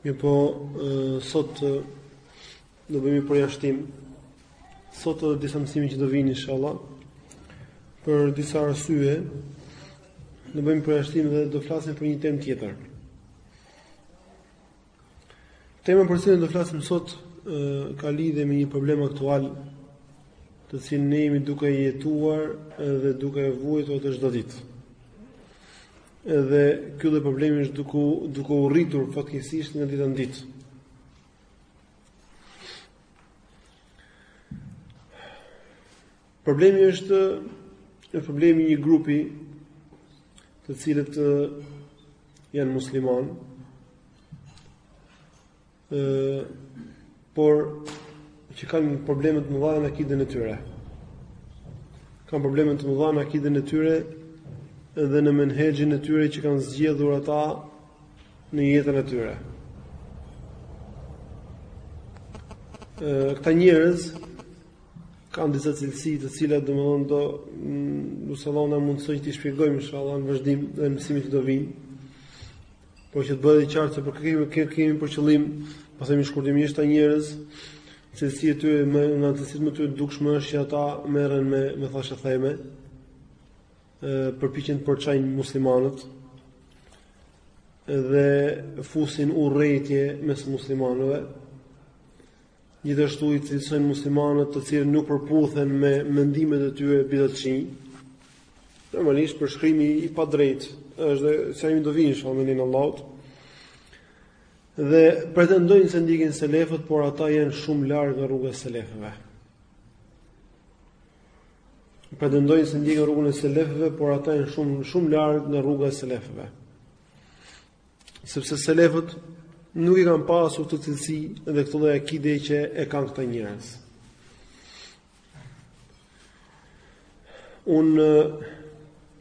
Mirëpo sot do bëjmë një përjashtim. Sot dhe disa mësime që do vijnë inshallah. Për disa arsye do bëjmë përjashtim dhe do flasim për një temë tjetër. Tema për cilën do flasim sot ka lidhje me një problem aktual të cilin ne jemi duke jetuar dhe duke e vuajtur atë çdo ditë. Edhe ky lloj problemi është duke u duke u rritur fatkeqësisht nga dita në ditë. Problemi është problemi i një grupi të cilët janë muslimanë ë por që kanë probleme të mëdha në akiden e tyre. Kanë probleme të mëdha në akiden e tyre dhe në menhexhin e tyre që kanë zgjedhur ata në jetën e tyre. Ë këta njerëz kanë disa cilësi të cilat domethënë do mm, nëse Allahu na mundëson t'i shpjegojmë inshallah në vazhdim dhe në mësimet që do vijnë. Por që të bëhet e qartë se për kë kemi kë kemi për qëllim, po themi shkurtimisht këta njerëz, cilësi e tyre një nga cilësitë më të tyre dukshme është që ata merren me me thashetheme, ë përpiqen të përçajnë muslimanët dhe fusin urrejtje mes muslimanëve. Gjithashtu i cilësojnë muslimanët të cilët nuk përputhen me mendimet e tyre bidatçi. Normalisht përshkrim i padrejtë është dhe siç do vijë inshallah me lejen e Allahut. Dhe pretendojnë se ndjekin selefët, por ata janë shumë larg nga rruga e selefëve. Pretendojnë se ndjekin rrugën e selefëve, por ata janë shumë shumë larg nga rruga e selefëve. Sepse selefët nuk i kanë pasur këto cilësi dhe këtë lloj akide që e kanë këta njerëz. Unë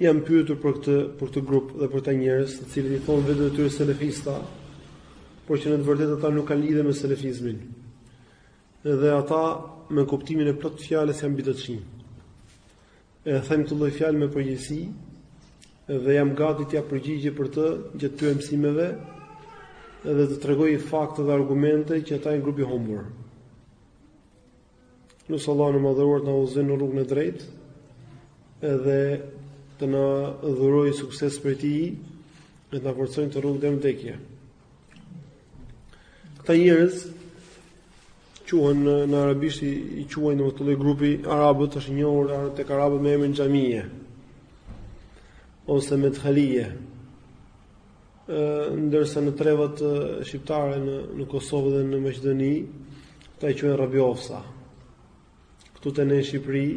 jam pyetur për këtë për këtë grup dhe për këta njerëz, të cilët i thonë vetes së tyre selefista, por që në të vërtetë ata nuk kanë lidhje me selefizmin. Dhe ata me kuptimin e plotë të fjalës janë bidatçi. E them këtë lloj fjalë me përgjegjësi dhe jam gati të jap përgjigje për të gjatë këtyre mësimeve dhe të tregoj fakte dhe argumente që ata janë grup i humbur. Lusim Allahun e madhëruar të na udhëzojë në rrugën e drejtë, edhe të na dhurojë sukses prej tij, dhe të na forcojë në këtë rrugë deri në vdekje. Këta njerëz, quhen në, në arabisht i, i quajnë domethënë lloj grupi arabët është i njohur tek arabët me emrin xhamie ose medhalie ë ndërsa në trevat shqiptare në në Kosovë dhe në Maqedoni i quajnë rabiosa këtu te ne në Shqipëri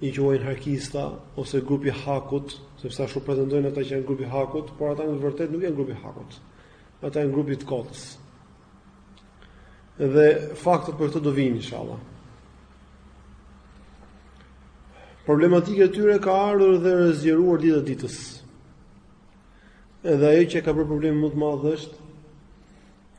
i quajnë hakista ose grupi hakut sepse ashtu pretendojnë ata që janë grupi hakut por ata në të vërtetë nuk janë grupi hakut ata janë grupi të kotës Dhe faktet për këtë do vijnë inshallah. Problematika e tyre ka ardhur duke u zgjeruar dita ditës. Edhe ajo që ka bërë problemin më të madh është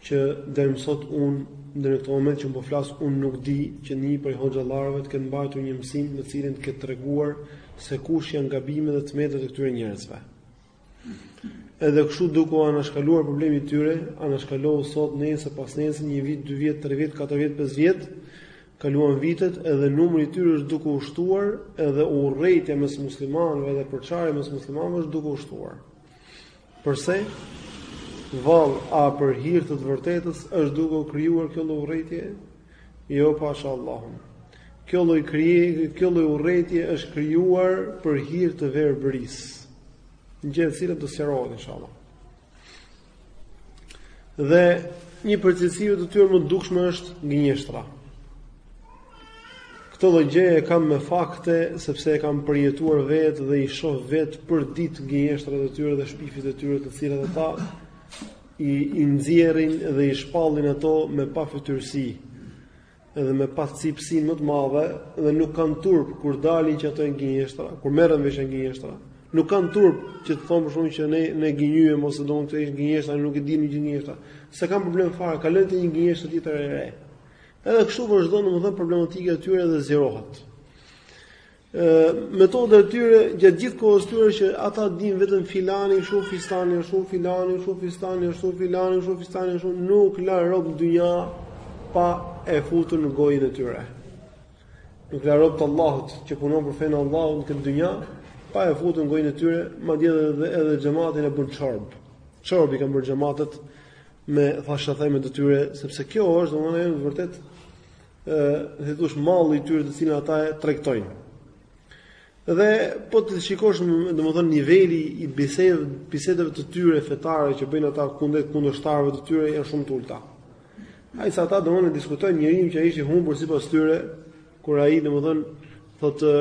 që deri më sot un në këtë moment që po flas un nuk di që një prej hoxhallarëve të ketë mbajtur një mësim në cilin të ketë treguar se kush janë gabimet dhe të metat e këtyre njerëzve. Edhe kështu duke u anashkaluar problemi i tyre, anashkalohu sot nesër pasnesër një vit, dy vjet, tre vjet, katër vjet, pesë vjet, kaluan vitet edhe numri i tyre është duke u shtuar, edhe urrejtja mes muslimanëve dhe përçarja mes muslimanëve është duke u shtuar. Përse? Vallë, a për hir të të vërtetës është duke u krijuar kjo lloj urrejtje? Jo pasha Allahun. Kjo lloj krije, kjo lloj urrejtjeje është krijuar për hir të verbërisë. Gjë e cila do të sqarohet inshallah. Dhe një prej cilësive të tyre më të dukshme është gënjeshtra. Këtë lloj gjë e kam me fakte sepse e kam përjetuar vetë dhe i shoh vetë për ditë gënjeshtrat e tyre dhe shpifjet e tyre të cilat ata i i nxjerrin dhe i shpallin ato me pafytyrësi dhe me pacipësi më të madhe dhe nuk kanë turp kur dalin që ato janë gënjeshtra, kur merren vesh janë gënjeshtra. Nuk kanë turp që të thonë për shembull që ne ne gënjyem ose domethënë ishte gënjeshtër, nuk e dinim që gënjeshtër. S'e kanë problem fare, kalojnë te një gënjeshtër tjetër e re. Edhe kështu vazhdon domethënë problematika e tyre dhe zgjerohet. metoda e tyre gjatë gjithë kohës tyre që ata dinë vetëm filani kështu fistani ashtu filani kështu fistani ashtu filani kështu fistani ashtu nuk lanë rob në dynja pa e futur në gojën e tyre nuk lanë rob të Allahut që punon për fenë e Allahut në këtë dynja pa e futur në gojën e tyre madje edhe edhe xhamatin e bënë çorbë çorbë i kanë bërë xhamatet me thashethemet e tyre sepse kjo është domethënë vërtet ë, si të thuash, malli i tyre të cilin ata e tregtojnë. Dhe po të shikosh, domethënë niveli i bisedave, bisedave të tyre fetare që bëjnë ata kundër kundërshtarëve të tyre janë shumë të ulëta. Aq sa ata domethënë diskreditojnë njërin që ai është i humbur sipas tyre, kur ai domethënë thotë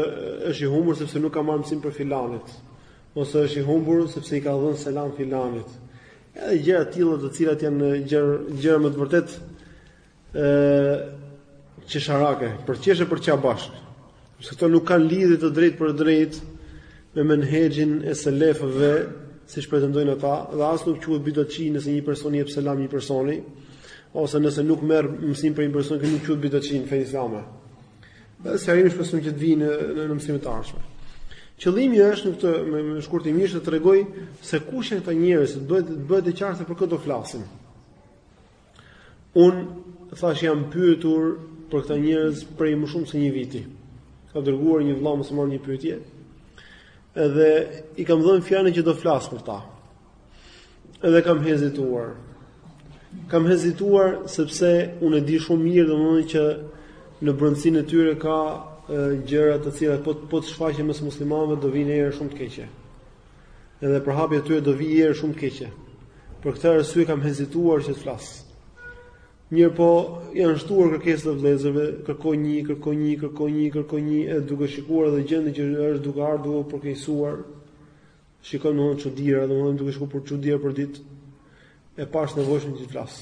është i humbur sepse nuk ka marrë mësim prej filanit, ose është i humbur sepse i ka dhënë selam filanit. Edhe gjëra të tilla të cilat janë gjëra gjëra me të vërtetë ë qesharake, për qesh e për qa bashk. Se këto nuk kanë lidhje të drejtpërdrejtë me menhexhin e selefëve, siç pretendojnë ata, dhe as nuk quhet bidatçi nëse një person i jep selam një personi, ose nëse nuk merr mësim për një person që nuk quhet bidatçi në fenë islame. Dhe se arrijmë shpresoj që të vijë në, në, në mësimet të ardhshme. Qëllimi është në këtë me, me shkurtimisht të tregoj se kush janë këta njerëz, të bëhet të bëhet të qartë për këtë do flasim. Unë thash jam pyetur për këta njerëz prej më shumë se një viti. Ka dërguar një vëlla musliman një pyetje. Edhe i kam dhënë fjalën që do flas për ta. Edhe kam hezituar. Kam hezituar sepse unë e di shumë mirë domethënë që në brendsinë e tyre ka gjëra të cilat po po të shfaqen mes muslimanëve do vijë erë shumë të keqe. Edhe për hapje të tyre do vijë erë shumë e keqe. Për këtë arsye kam hezituar që të flas. Mirëpo, janë shtuar kërkesat e vëllezërve, kërkoj një, kërkoj një, kërkoj një, kërkoj një, e duke shikuar edhe gjendjen që është duke ardhur duke u përkeqësuar. Shikoj domethënë çudira, domethënë duke shikuar çudira për ditë. E pash nevojshme të flas.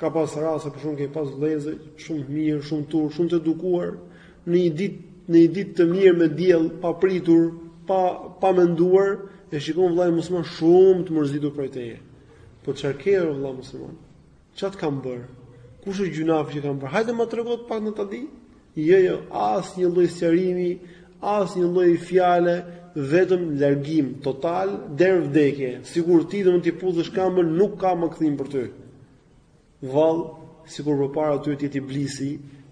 Ka pas raste për shembull ke pas vëllezër shumë të mirë, shumë t'urtë, shumë të edukuar, në një ditë, në një ditë të mirë me diell, papritur, pa pa menduar, e shikon vëllain musliman shumë të mërzitur prej teje. Po çfarë ke o vëlla musliman? Çat kam bër? Kush është gjynafi që kam bër? Hajde ma trego të paktën ta di. Jo jo asnjë lloj sqarimi, asnjë lloj fjale, vetëm largim total deri në vdekje, sikur ti domethënë t'i puthësh këmbën nuk ka më kthim për ty. Vallë, sikur përpara tyre të jetë Iblisi,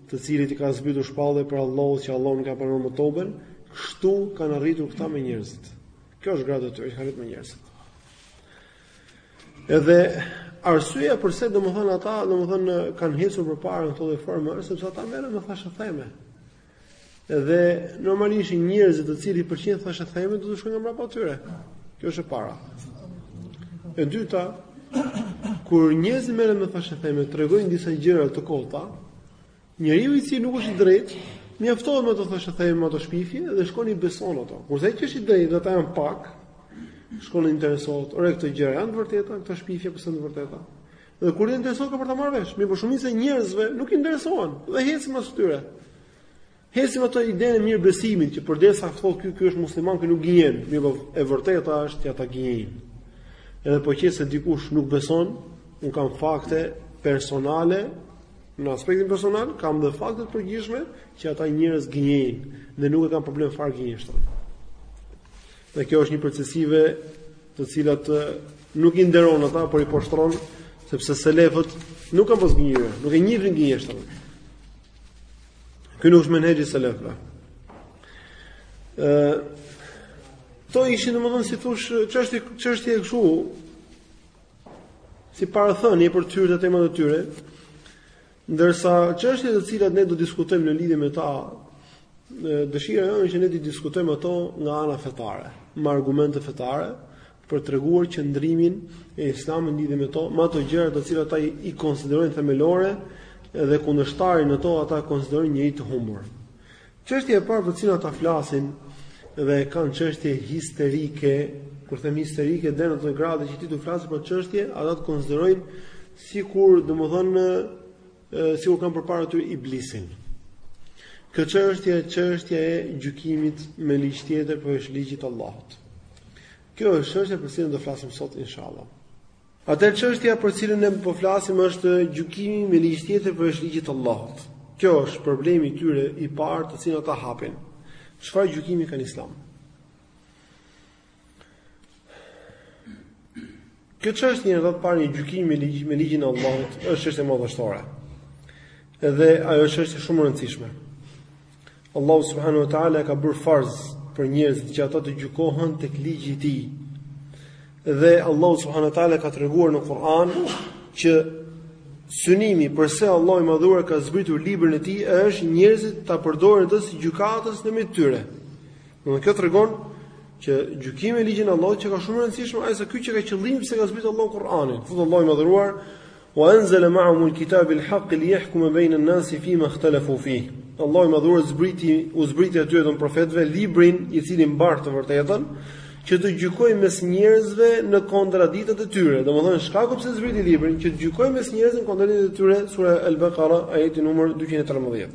të cilit i ka zbritur shpallja prej Allahut që Allahu nuk ja pranon më toben, kështu kanë arritur këta me njerëzit. Kjo është grada e tyre, kanë arritur me njerëzit. Edhe arsyeja përse domethënë ata domethënë kanë hecur përpara në këtë lloj forme është sepse ata merren me thashetheme. Edhe normalisht njerëzit të cilët i pëlqejnë thashethemet do të shkojnë mbrapa tyre. Kjo është e para. E dyta, kur njerëzit merren me thashetheme, tregojnë disa gjëra të kota, Njeriu i cili nuk është i drejtë, mjafton me ato thashetheme me ato shpifje dhe shkon i beson ato. Kurse ai që është i drejtë dhe ata janë pak, shkon interesohet, ore këto gjëra janë të vërteta, këto shpifje po janë të vërteta. Dhe kur interesohet ka për ta marrë vesh, mirëpo shumica e njerëzve nuk interesohen dhe ecin pas tyre. Ecin me atë idenë e mirëbesimit që përderisa thotë ky ky është musliman që nuk gënjen, mirëpo e vërteta është që ata gënjejnë. Edhe po qe se dikush nuk beson, un kam fakte personale Në aspektin personal, kam dhe fakte të përgjithshme që ata njerëz gënjejnë dhe nuk e kanë problem fare gënjeshtrën. Dhe kjo është një prej cilësive të cilat nuk i nderon ata, por i poshtron sepse selefët nuk kanë pas gënjyer, nuk e njihnin gënjeshtrën. Ky nuk është menhexhi i selefëve. Këto ishin domethënë si thosh çështje çështje kështu si parathënie për hyrjet e temave të tyre, ndërsa çështjet të cilat ne do të diskutojmë në lidhje me ta, dëshira jonë është që ne t'i diskutojmë ato nga ana fetare, me argumente fetare për të treguar qëndrimin e Islamit në lidhje me to, me ato gjëra të cilat ata i konsiderojnë themelore dhe kundërshtarin në to ata konsiderojnë njeri të humbur. Çështja e parë për të cilën ata flasin dhe e kanë çështje histerike, kur them histerike deri në atë gradë që ti të flasësh për këtë çështje, ata të konsiderojnë sikur domethënë sikur kanë përpara tyre iblisin. Kjo çështje është çështja e gjykimit me ligj tjetër përveç ligjit të Allahut. Kjo është çështja për cilën do flasim sot inshallah. Atëherë çështja për cilën ne po flasim është gjykimi me ligj tjetër përveç ligjit të Allahut. Kjo është problemi i tyre i parë të cilin ata hapin. Çfarë gjykimi ka në Islam kjo çështje? Në radhë të parë, gjykimi me ligj me ligjin e Allahut është çështje madhështore. Edhe ajo është çështje shumë e rëndësishme. Allahu subhanahu wa taala e ka bërë farz për njerëzit që ata të gjykohen tek ligji i tij. Dhe Allahu subhanahu wa taala ka treguar në Kur'an që synimi përse Allahu i madhëruar ka zbritur librin e tij është njerëzit ta përdorin atë si gjykatës në mes tyre. Domethënë kjo tregon që gjykimi me ligjin e Allahut qenka shumë i rëndësishëm pasi ky qenka qëllimi pse ka zbritur Allahu Kur'anin. Thotë Allahu i madhëruar Wa anzala ma'ahum al-kitaba bil-haqq liyahkuma bayna an-nasi fima ikhtalafu fihi. Allahu i Madhëruar zbriti, u zbriti atyre domethënë profetëve librin i cili mbart të vërtetën, që të gjykojë mes njerëzve në kontradiktat e tyre. Domethënë shkaku pse zbriti librin që të gjykojë mes njerëzve në kontradiktat e tyre, sura Al-Baqara, ajeti numër 213.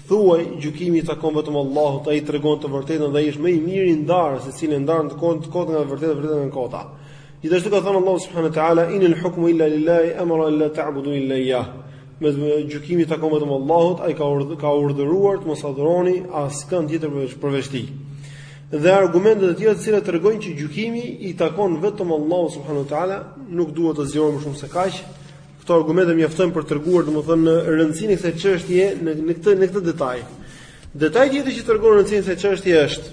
Thuaj, gjykimi i takon vetëm Allahut, ai tregon të vërtetën dhe ai është më i miri ndarës i cili e ndan të kotën të kotën nga e vërteta, të vërtetën nga kota. Gjithashtu ka thënë Allahu subhanahu wa taala inil hukmu illa lillahi amara alla ta'budu illa iyyah. Gjykimi i takon vetëm Allahut, ai ka urdhë, ka urdhëruar të mos adhuroni askënd tjetër përveç përveç tij. Dhe argumente të tjera të cilat tregojnë që gjykimi i takon vetëm Allahut subhanahu wa taala, nuk duhet të zgjerohemi më shumë se kaq. Këto argumente mjaftojnë për të treguar domethënë rëndësinë e kësaj çështje në në këtë në këtë detaj. Detaj tjetër që tregon rëndësinë e kësaj çështje është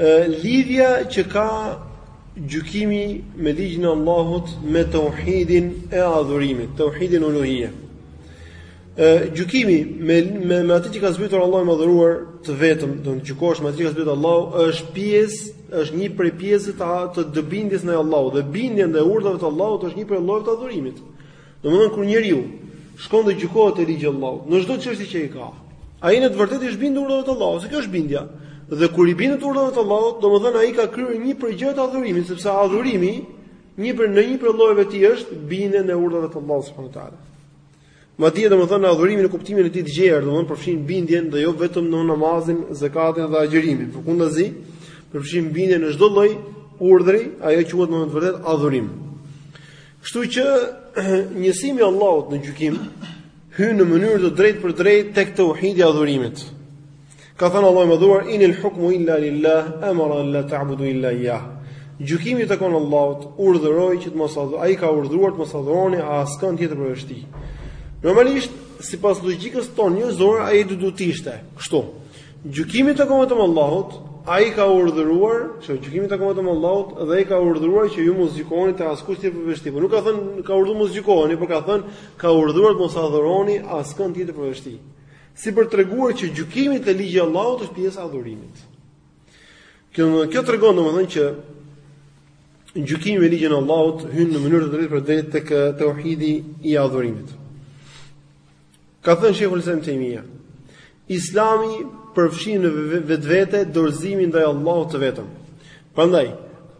ë lidhja që ka gjykimi me ligjin e Allahut me tauhidin e adhurimit, tauhidin uluhia. Gjykimi me me me atë që ka zbritur Allahu i Madhëruar të vetëm, do të gjykosh me atë që ka zbritur Allahu, është pjesë, është një prej pjesëve të të bindjes ndaj Allahut dhe bindja ndaj urdhave të Allahut, është një prej llojeve të adhurimit. Domethënë kur njeriu shkon dhe gjykohet te ligji i Allahut, në çdo çështje që i ka, ai në të vërtetë i është bindur urdhave të Allahut, se kjo është bindja. Dhe kur i bindet urdhave të Allahut, domethënë ai ka kryer një prej gjërave të adhurimit, sepse adhurimi një prej në një prej llojeve të tij është bindja ndaj urdhave të Allahut subhanuhu teala. Madje domethënë adhurimi në kuptimin e tij të gjerë, domethënë përfshin bindjen dhe jo vetëm në namazin, zakatin dhe agjërimin. Përkundazi, përfshin bindjen në çdo lloj urdhri, ajo quhet domethënë në të vërtetë adhurim. Kështu që njësimi i Allahut në gjykim hyn në mënyrë të drejtpërdrejtë tek tauhidi i adhurimit. Ka thënë Allahu i Madhëruar inil hukmu illa lillah amara an la ta'budu illa iyyah. Gjykimi i takon Allahut, urdhëroi që të mos adhuroni, ai ka urdhëruar të mos adhuroni askënd tjetër përveç Tij. Normalisht, sipas logjikës tonë njerëzore, ai do duhet të ishte kështu. Gjykimi i takon vetëm Allahut, ai ka urdhëruar, që gjykimi i takon vetëm Allahut dhe ai ka urdhëruar që ju mos gjykoheni te askush tjetër përveç Tij. Po nuk ka thënë ka urdhëruar mos gjykoheni, por ka thënë ka urdhëruar të mos adhuroni askënd tjetër për veshti. Si për treguar që gjykimi te ligji i Allahut është pjesa e adhurimit. Kjo kjo tregon domethënë që gjykimi me ligjin e Allahut hyn në mënyrë të drejtpërdrejtë tek tauhidi i adhurimit. Ka thënë Shejhul Islam Ibn Tejmija, Islami përfshin në vetvete dorëzimin ndaj Allahut të vetëm. Prandaj,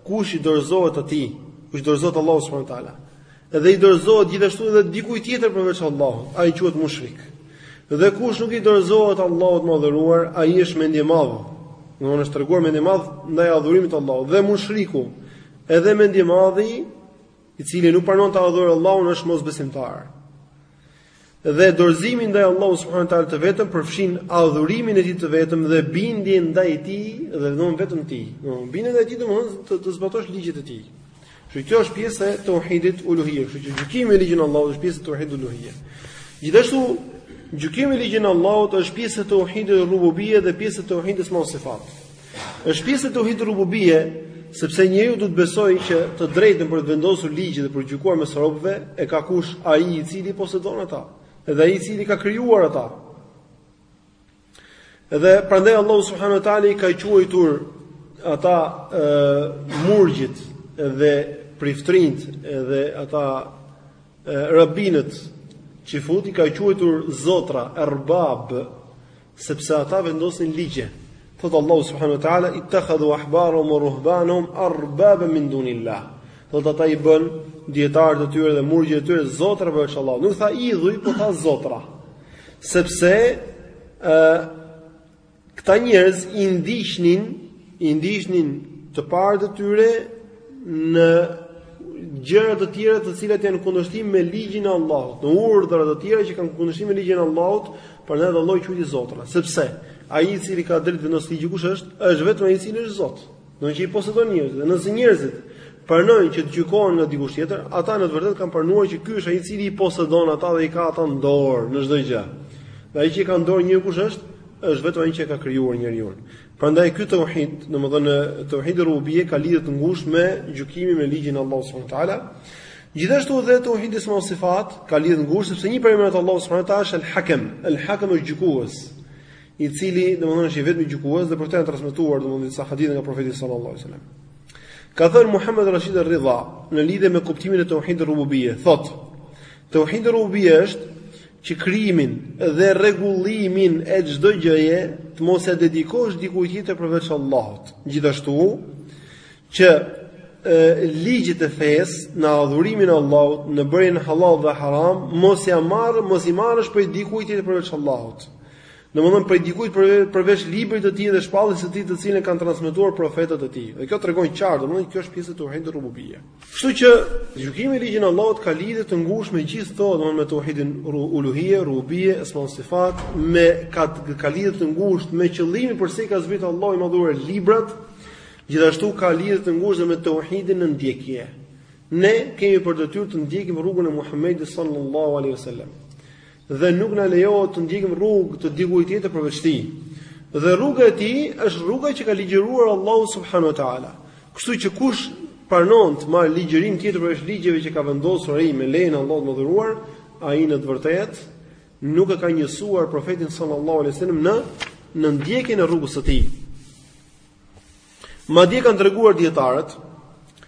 kush i dorëzohet atij, kush i dorëzohet Allahut subhanahu wa taala, Dhe i dorëzohet gjithashtu edhe dikujt tjetër përveç Allahut, ai quhet mushrik. Dhe kush nuk i dorëzohet Allahut të Madhëruar, ai është mendjemadh. Domethënë është treguar mendjemadh ndaj adhurimit të Allahut. Dhe mushriku, edhe mendjemadhi, i cili nuk pranon ta adhurojë Allahun, është mosbesimtar. Dhe dorëzimi ndaj Allahut subhanahu teala të vetëm përfshin adhurimin e Tij të vetëm dhe bindjen ndaj Tij dhe domethënë vetëm Tij. Domethënë bindjen ndaj Tij domethënë të, të zbatosh ligjet e Tij. Kështu kjo është pjesë e tauhidit uluhiyya, kështu që gjykimi me ligjin e Allahut është pjesë e tauhidit uluhiyya. Gjithashtu gjykimi me ligjin e Allahut është pjesë e tauhidit rububiyya dhe pjesë e tauhidit esma ue sifat. Është pjesë e tauhid rububie, sepse njeriu duhet të besojë që të drejtën për të vendosur ligje dhe për të gjykuar mes robëve e ka kush ai i cili i posedon ata, edhe ai i cili i ka krijuar ata. Edhe prandaj Allahu subhanahu wa taala i ka quajtur ata e, murgjit dhe priftrinjt edhe ata e, rabinët çifut i ka quajtur zotra, erbab, Sepse ata vendosin ligje. Thot Allahu subhanahu wa taala ittakhadhu ahbarahum wa ruhbanahum arbaba min dunillah. Thot ata i bënë dietarët e tyre dhe murgjit e tyre zotra përveç Allahut. Nuk tha idhuj, po tha zotra. Sepse ë këta njerëz i ndiqnin, i ndiqnin të parët e tyre në gjëra të tjera të cilat janë kundërshtim me ligjin e Allahut, në urdhra të tjera që kanë kundërshtim me ligjin e Allahut, Prandaj dhe Allahu i quajti Zotra, sepse ai i cili ka drejtë vendos ligj kush është, është vetëm ai i cili është Zot. Domethënë që i posedon njerëzit, dhe nëse njerëzit pranojnë që të gjykohen nga dikush tjetër, ata në të vërtetë kanë pranuar që ky është ai i cili i posedon ata dhe i ka ata në dorë në çdo gjë. Dhe ai që i ka në dorë njerëzit kush është, është vetëm ai që e ka krijuar njeriun. Prandaj ky tauhid, domethënë tauhidi rububie ka lidhje të ngushtë me gjykimin me ligjin e Allahut subhanahu wa taala. Gjithashtu edhe tauhidi esma wa sifat ka lidhje të ngushtë sepse një prej emrave të Allahut subhanahu wa taala është al-Hakem. Al-Hakem është gjykues, i cili domethënë është i vetmi gjykues dhe për këtë janë transmetuar domethënë disa hadithe nga profeti sallallahu alajhi wasallam. Ka thënë Muhammed Rashid al-Ridha në lidhje me kuptimin e tauhidit rububie, thotë: Tauhidi rububie është që krijimin dhe rregullimin e çdo gjëje të mos ia dedikosh dikujt tjetër përveç Allahut. Gjithashtu që ligjet e fesë në adhurimin e Allahut, në bërjen hallall dhe haram, mos ja marr, mos i marrësh prej dikujt tjetër përveç Allahut. Domethënë prej dikujt përveç librit të tij dhe shpalljes së tij të cilën kanë transmetuar profetët e tij. Dhe kjo tregon qartë, domethënë kjo është pjesë e tauhidit rububie. Kështu që gjykimi me ligjin e Allahut ka lidhje të ngushtë me gjithë këto, domethënë me tauhidin uluhie, rububie, esma sifat, me ka ka lidhje të ngushtë me qëllimin përse i ka zbritur Allahu i madhuar librat, gjithashtu ka lidhje të ngushtë me tauhidin në ndjekje. Ne kemi për detyrë të ndjekim rrugën e Muhamedit sallallahu alaihi wasallam. dhe nuk na lejohet të ndjekim rrugë të dikujt tjetër përveç tij. Dhe rruga e tij është rruga që ka ligjëruar Allahu subhanahu wa taala. Kështu që kush pranon të marrë ligjërim tjetër përveç ligjeve që ka vendosur ai me lejen e Allahut të madhëruar, ai në të vërtetë nuk e ka njësuar profetin sallallahu alaihi wasallam në në ndjekjen e rrugës së tij. Madje kanë treguar dietarët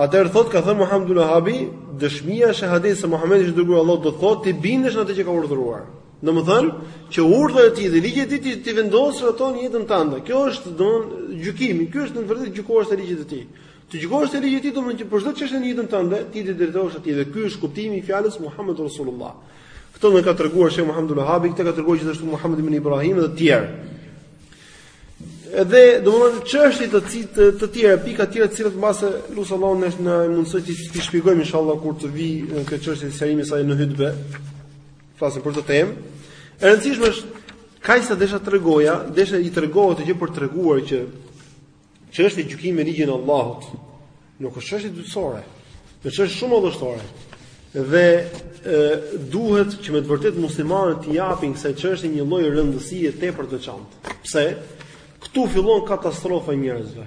Atëherë thotë ka thënë Muhammed Abdul Wahabi, dëshmia e shehadetit se Muhamedi është i dërguar i Allahut do të thotë t'i bindesh në atë që ka urdhëruar. Domethënë, që urdhrat e tij dhe ligjet e tij t'i vendosësh ato në jetën tënde. Kjo është domethënë gjykimi, ky është në të vërtetë të gjykohesh te ligjet e tij. Të gjykohesh te ligjet e tij domethënë që për çdo çështje në jetën tënde ti t'i drejtohesh atij dhe ky është kuptimi i fjalës Muhammedun Rasulullah. Këtë na ka treguar Sheh Muhammed Abdul Wahabi, këtë ka treguar gjithashtu Muhammed ibn Ibrahim dhe të tjerë. Edhe domthonë çështje të të, të tjera, pika të tjera të cilat mbase lus Allahun të na mundësojë t'i shpjegojmë inshallah kur të vijmë në këtë çështje të sqarimit të saj në hutbe. Flasim për këtë temë. E rëndësishme është kaq sa desha të tregoja, desha i tregohet të gjë për treguar që çështja e gjykimit me ligjin e Allahut, Nuk është çështje dytësore. Është çështje shumë madhështore. Dhe ë duhet që me të vërtetë muslimanët t'i japin kësaj çështje një lloj rëndësie tepër të veçantë. Pse? Ktu fillon katastrofa e njerëzve.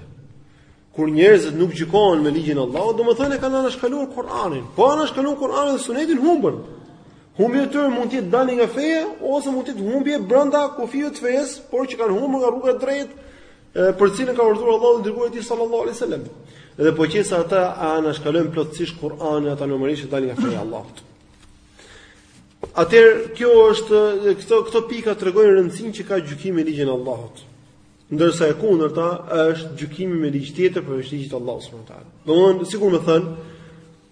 Kur njerëzit nuk gjykohen me ligjin e Allahut, domethënë kanë anashkaluar Kur'anin. Po anashkaluan Kur'anin dhe Sunetin humbën. Humbja e tyre mund të jetë dalje nga feja ose mund të jetë humbje brenda kufijve të fesë, por që kanë humbur nga rruga e drejtë, për të cilën ka urdhëruar Allahu dhe i dërguari i tij sallallahu alaihi wasallam. Dhe po qe se ata e anashkalojnë plotësisht Kur'anin ata normalisht dalin nga feja e Allahut. Atëherë kjo është këto këto pika tregojnë rëndësinë që ka gjykimi me ligjin e Allahut. Ndërsa e kundërta është gjykimi me ligj tjetër përveç ligjit të Allahut subhanahu wa taala. Domthonë, sikur me thënë,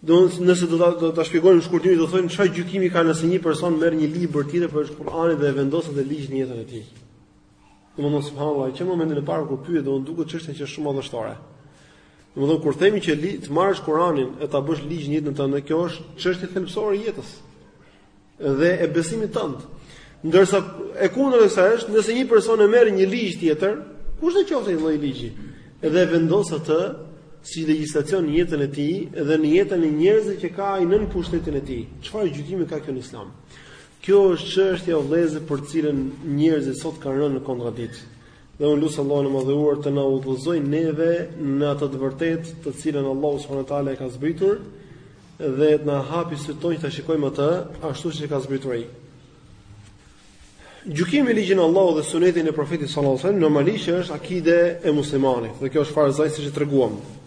domthonë nëse do ta do ta shpjegojmë shkurtimisht domthonë çfarë gjykimi ka nëse një person merr një libër tjetër përveç Kur'anit dhe e vendos atë ligj në jetën e tij. Domethënë subhanallahu, që momentin e parë kur pyet domethënë duket çështja që është shumë madhështore. Domethënë kur themi që li, të marrësh Kur'anin e ta bësh ligj në jetën tënde, kjo është çështje thelbësore e jetës dhe e besimit tënd. Ndërsa e kundërta e saj është, nëse një person e merr një ligj tjetër, kushdo qoftë ai lloj ligji? Edhe e vendos atë si legjislacion në jetën e tij dhe në jetën e njerëzve që ka ai nën pushtetin e tij. Çfarë gjykimi ka kjo në Islam? Kjo është çështja o vëllezër për të cilën njerëzit sot kanë rënë në kontradikt. Dhe unë lus Allahun e Madhëruar të na udhëzojë neve në atë të vërtetë të cilën Allahu subhanahu wa taala e ka zbritur dhe të na hapi sytë tanë ta shikojmë atë ashtu siç e ka zbritur ai. Gjykimi me ligjin e Allahut dhe sunetin e profetit sallallahu alajhi wasallam normalisht është akide e muslimanit dhe kjo është farz ajn siç e treguam.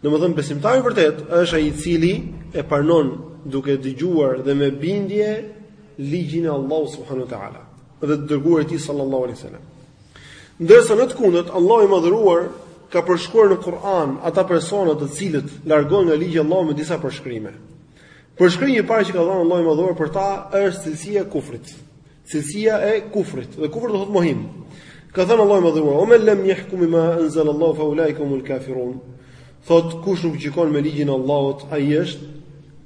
Domethënë besimtari i vërtetë është ai i cili e pranon duke dëgjuar dhe me bindje ligjin e Allahut subhanahu wa taala dhe të dërguarit të tij sallallahu alaihi wasallam. Ndërsa në të kundërt, Allahu i madhëruar ka përshkruar në Kur'an ata persona të cilët largohen nga ligji i Allahut me disa përshkrime. Përshkrimi i parë që ka dhënë Allahu i Madhëruar për ta është cilësia e kufrit. Cilësia e kufrit. Dhe kufri do të thotë mohim. Ka thënë Allahu i Madhëruar: "Wa men lem yahkum bima anzal Allahu fa ulaika humul kafirun." Thotë kush nuk gjykon me ligjin e Allahut, ai është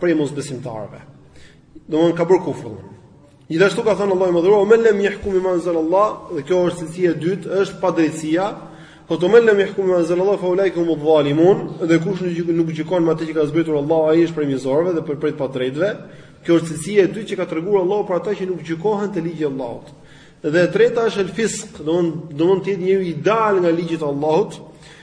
prej mosbesimtarëve. Domthon ka bërë kufrin. Gjithashtu ka thënë Allahu i Madhëruar, "Wa men lem yahkum bima anzalallah", dhe kjo është cilësia e dytë, është padrejtësia. Thotë wa men lem yahkum bima anzalallah fa ulaika hum adh-dhalimun, dhe kush nuk nuk gjykon me atë që ka zbritur Allahu, ai është prej mizorëve dhe prej të padrejtëve. Kjo është cilësia e dytë që ka treguar Allahu për ata që nuk gjykohen te ligji i Allahut. Dhe e treta është el-fisq, domethënë të jetë njeri i dalë nga ligji i Allahut,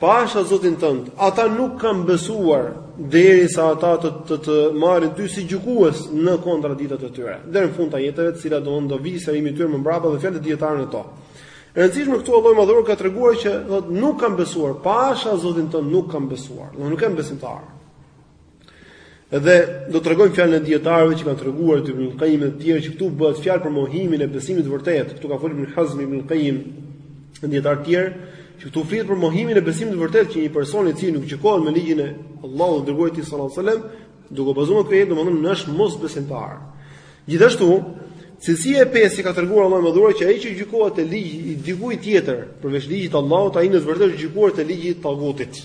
Pasha Zotin tënd, ata nuk kanë besuar derisa ata të të, të marrin ty si gjykues në kontradiktat e tyre. Deri në fund të ajeteve, të cilat domethënë do vijë sqarimi i tyre më mbrapa dhe fjalët e dietarëve në to. E rëndësishme këtu Allahu i Madhëruar ka treguar që thotë nuk kanë besuar, pasha Zotin tënd nuk kanë besuar, domethënë nuk janë besimtarë. Dhe do të tregojmë fjalën e dietarëve që kanë treguar si Ibn Qayyim e të tjerë që këtu bëhet fjalë për mohimin e besimit të vërtetë. Këtu ka folur Ibn Hazm, Ibn Qayyim e dietarë të tjerë që këtu flitet për mohimin e besimit të vërtetë që një person i cili nuk gjykohet me ligjin e Allahut dhe të Dërguarit të Tij sallallahu alajhi wasallam, duke bazuar në këtë ajet domethënë është mosbesimtar. Gjithashtu, cilësia e pestë që ka treguar Allahu i Madhëruar që ai që gjykohet te ligji i dikujt tjetër përveç ligjit të Allahut, ai në të vërtetë gjykohet te ligji i tagutit.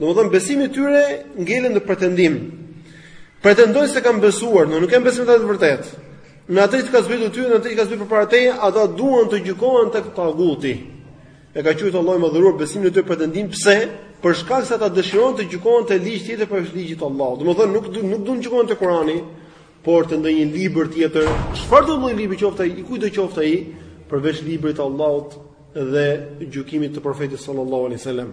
Domethënë besimi i tyre ngelet në pretendim. Pretendojnë se kanë besuar, domethënë nuk kanë besim të vërtetë. Në atë që të ka zbritur ty, në atë që ka zbritur përpara teje, ata duan të gjykohen tek Taguti. E ka quajtur Allahu i Madhëruar besimin e tyre pretendim, pse? Për shkak se ata dëshirojnë të gjykohen te ligj tjetër përveç ligjit të Allahut. Domethënë nuk nuk duan të gjykohen te Kurani, por te ndonjë libër tjetër, çfarëdo lloj libri qoftë ai, i kujtdo qoftë ai, përveç librit të Allahut dhe gjykimit të profetit sallallahu alaihi wasallam.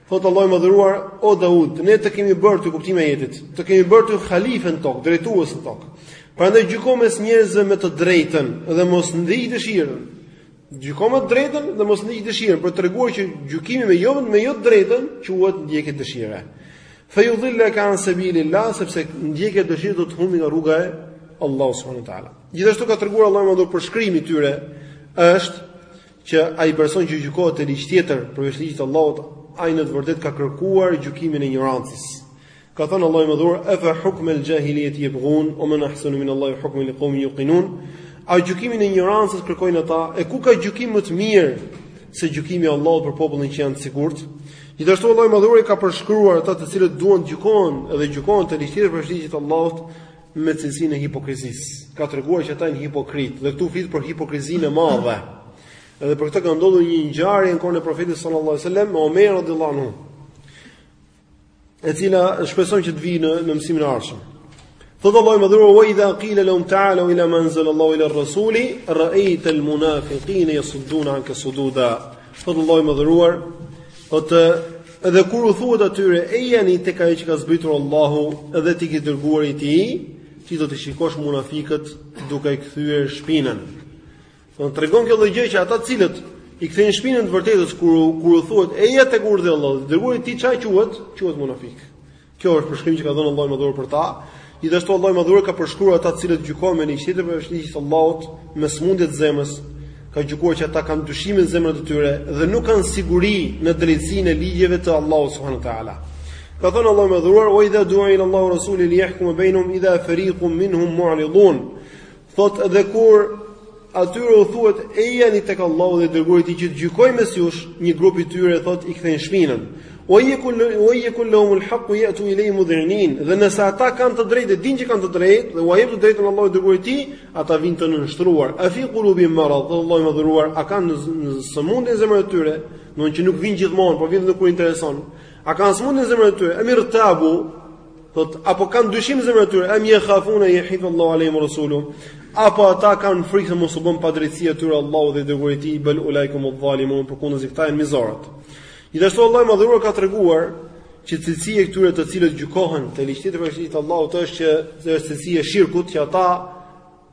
Thotë Allahu i Madhëruar, o Daud, ne të kemi bërë ty kuptimi i ajetit, të kemi bërë ty halife në tokë, drejtues në tokë. Prandaj gjyko mes njerëzve me të drejtën dhe mos ndiq dëshirën. Gjyko me të drejtën dhe mos ndiq dëshirën, për të treguar që gjykimi me jo me jo të drejtën quhet ndjekje dëshire. Fa yudhillaka an sabilillah sepse ndjekja e dëshirës do të humbi nga rruga e Allahut subhanahu wa taala. Gjithashtu ka treguar Allahu i Madhëruar përshkrimin e tyre është që ai person që gjykohet te ligj tjetër përveç ligjit të Allahut, ai në të vërtetë ka kërkuar gjykimin e injorancës. Ka thënë Allahu i Madhëruar, "Afa hukm al-jahiliyati yabghun, wa man ahsanu min Allahi hukman liqawmin yuqinun." A gjykimin e injorancës kërkojnë ata? E ku ka gjykim më të mirë se gjykimi i Allahut për popullin që janë të sigurt? Gjithashtu Allahu i Madhëruar i ka përshkruar ata të cilët duan të gjykohen dhe gjykohen te ligj tjetër përveç ligjit të Allahut, me cilësinë e hipokrizisë. Ka treguar që ata janë hipokritë dhe këtu flitet për hipokrizinë e madhe. Edhe për këtë ka ndodhur një ngjarje në kohën e Profetit sallallahu alajhi wasallam me Omer radhiyallahu anhu, e cila shpresojmë që të vijë në në mësimin e ardhshëm. Thotë Allahu i Madhëruar wa idha qila lahum ta'alu ila ma anzala Allahu ila ar-rasuli ra'aita al-munafiqina yasudduna anka sududa. Thot Allahu i Madhëruar thotë edhe kur u thuhet atyre ejani tek ajo që ka zbritur Allahu dhe tek i dërguari i tij, ti do t'i shikosh munafikët duke i kthyer shpinën. Do të tregon kjo gjë që ata të cilët i kthejnë shpinën të vërtetës kur kur u thuhet eja tek urdhri Allahut, i dërguari i tij, ça quhet, quhet munafik. Kjo është përshkrim që ka dhënë Allahu i Madhëruar për ta. Gjithashtu Allahu i Madhëruar ka përshkruar ata të cilët gjykojnë me ligj tjetër përveç ligjit të Allahut me sëmundje të zemrës, ka gjykuar që ata kanë dyshime në zemrat e tyre dhe nuk kanë siguri në drejtësinë e ligjeve të Allahut subhanahu teala. Ka thënë Allahu i Madhëruar: "Wa idha du'u ila Allahi wa rasulihi li yahkum bainahum idha fariqun minhum mu'ridun." Thot dhe kur atyre u thuhet ejani tek Allahu dhe i dërguari i tij që të gjykojë mes jush, një grup i tyre thot i kthejnë shpinën. Wa in yakun wa in yakun lahum al haqu yatu ilayhi mudhinin. Dhe nëse ata kanë të drejtë, dinë që kanë të drejtë dhe u jep të drejtën Allahu i dërguari i tij, ata vijnë të nënshtruar. A fi qulubihim marad, dhe Allahu i Madhëruar, a kanë në sëmundje në zemrat e tyre, domthonë që nuk vijnë gjithmonë, por vijnë kur intereson. A kanë sëmundje në zemrat e tyre? Emirtabu, Thot, apo kanë dyshim zemrat e tyre, em je khafun en jehife Allahu alejhim wa rasuluh. Apo ata kanë frikë se mos u bën padrejtësi atyre Allahu dhe i dërguari i tij bel ulaikum adh-dhalimun përkundrazi këta janë mizorët. Gjithashtu Allahu i madhëruar ka treguar që cilësia e këtyre të cilët gjykohen te ligjet përveç ligjit Allahut është që është cilësia e shirkut që ata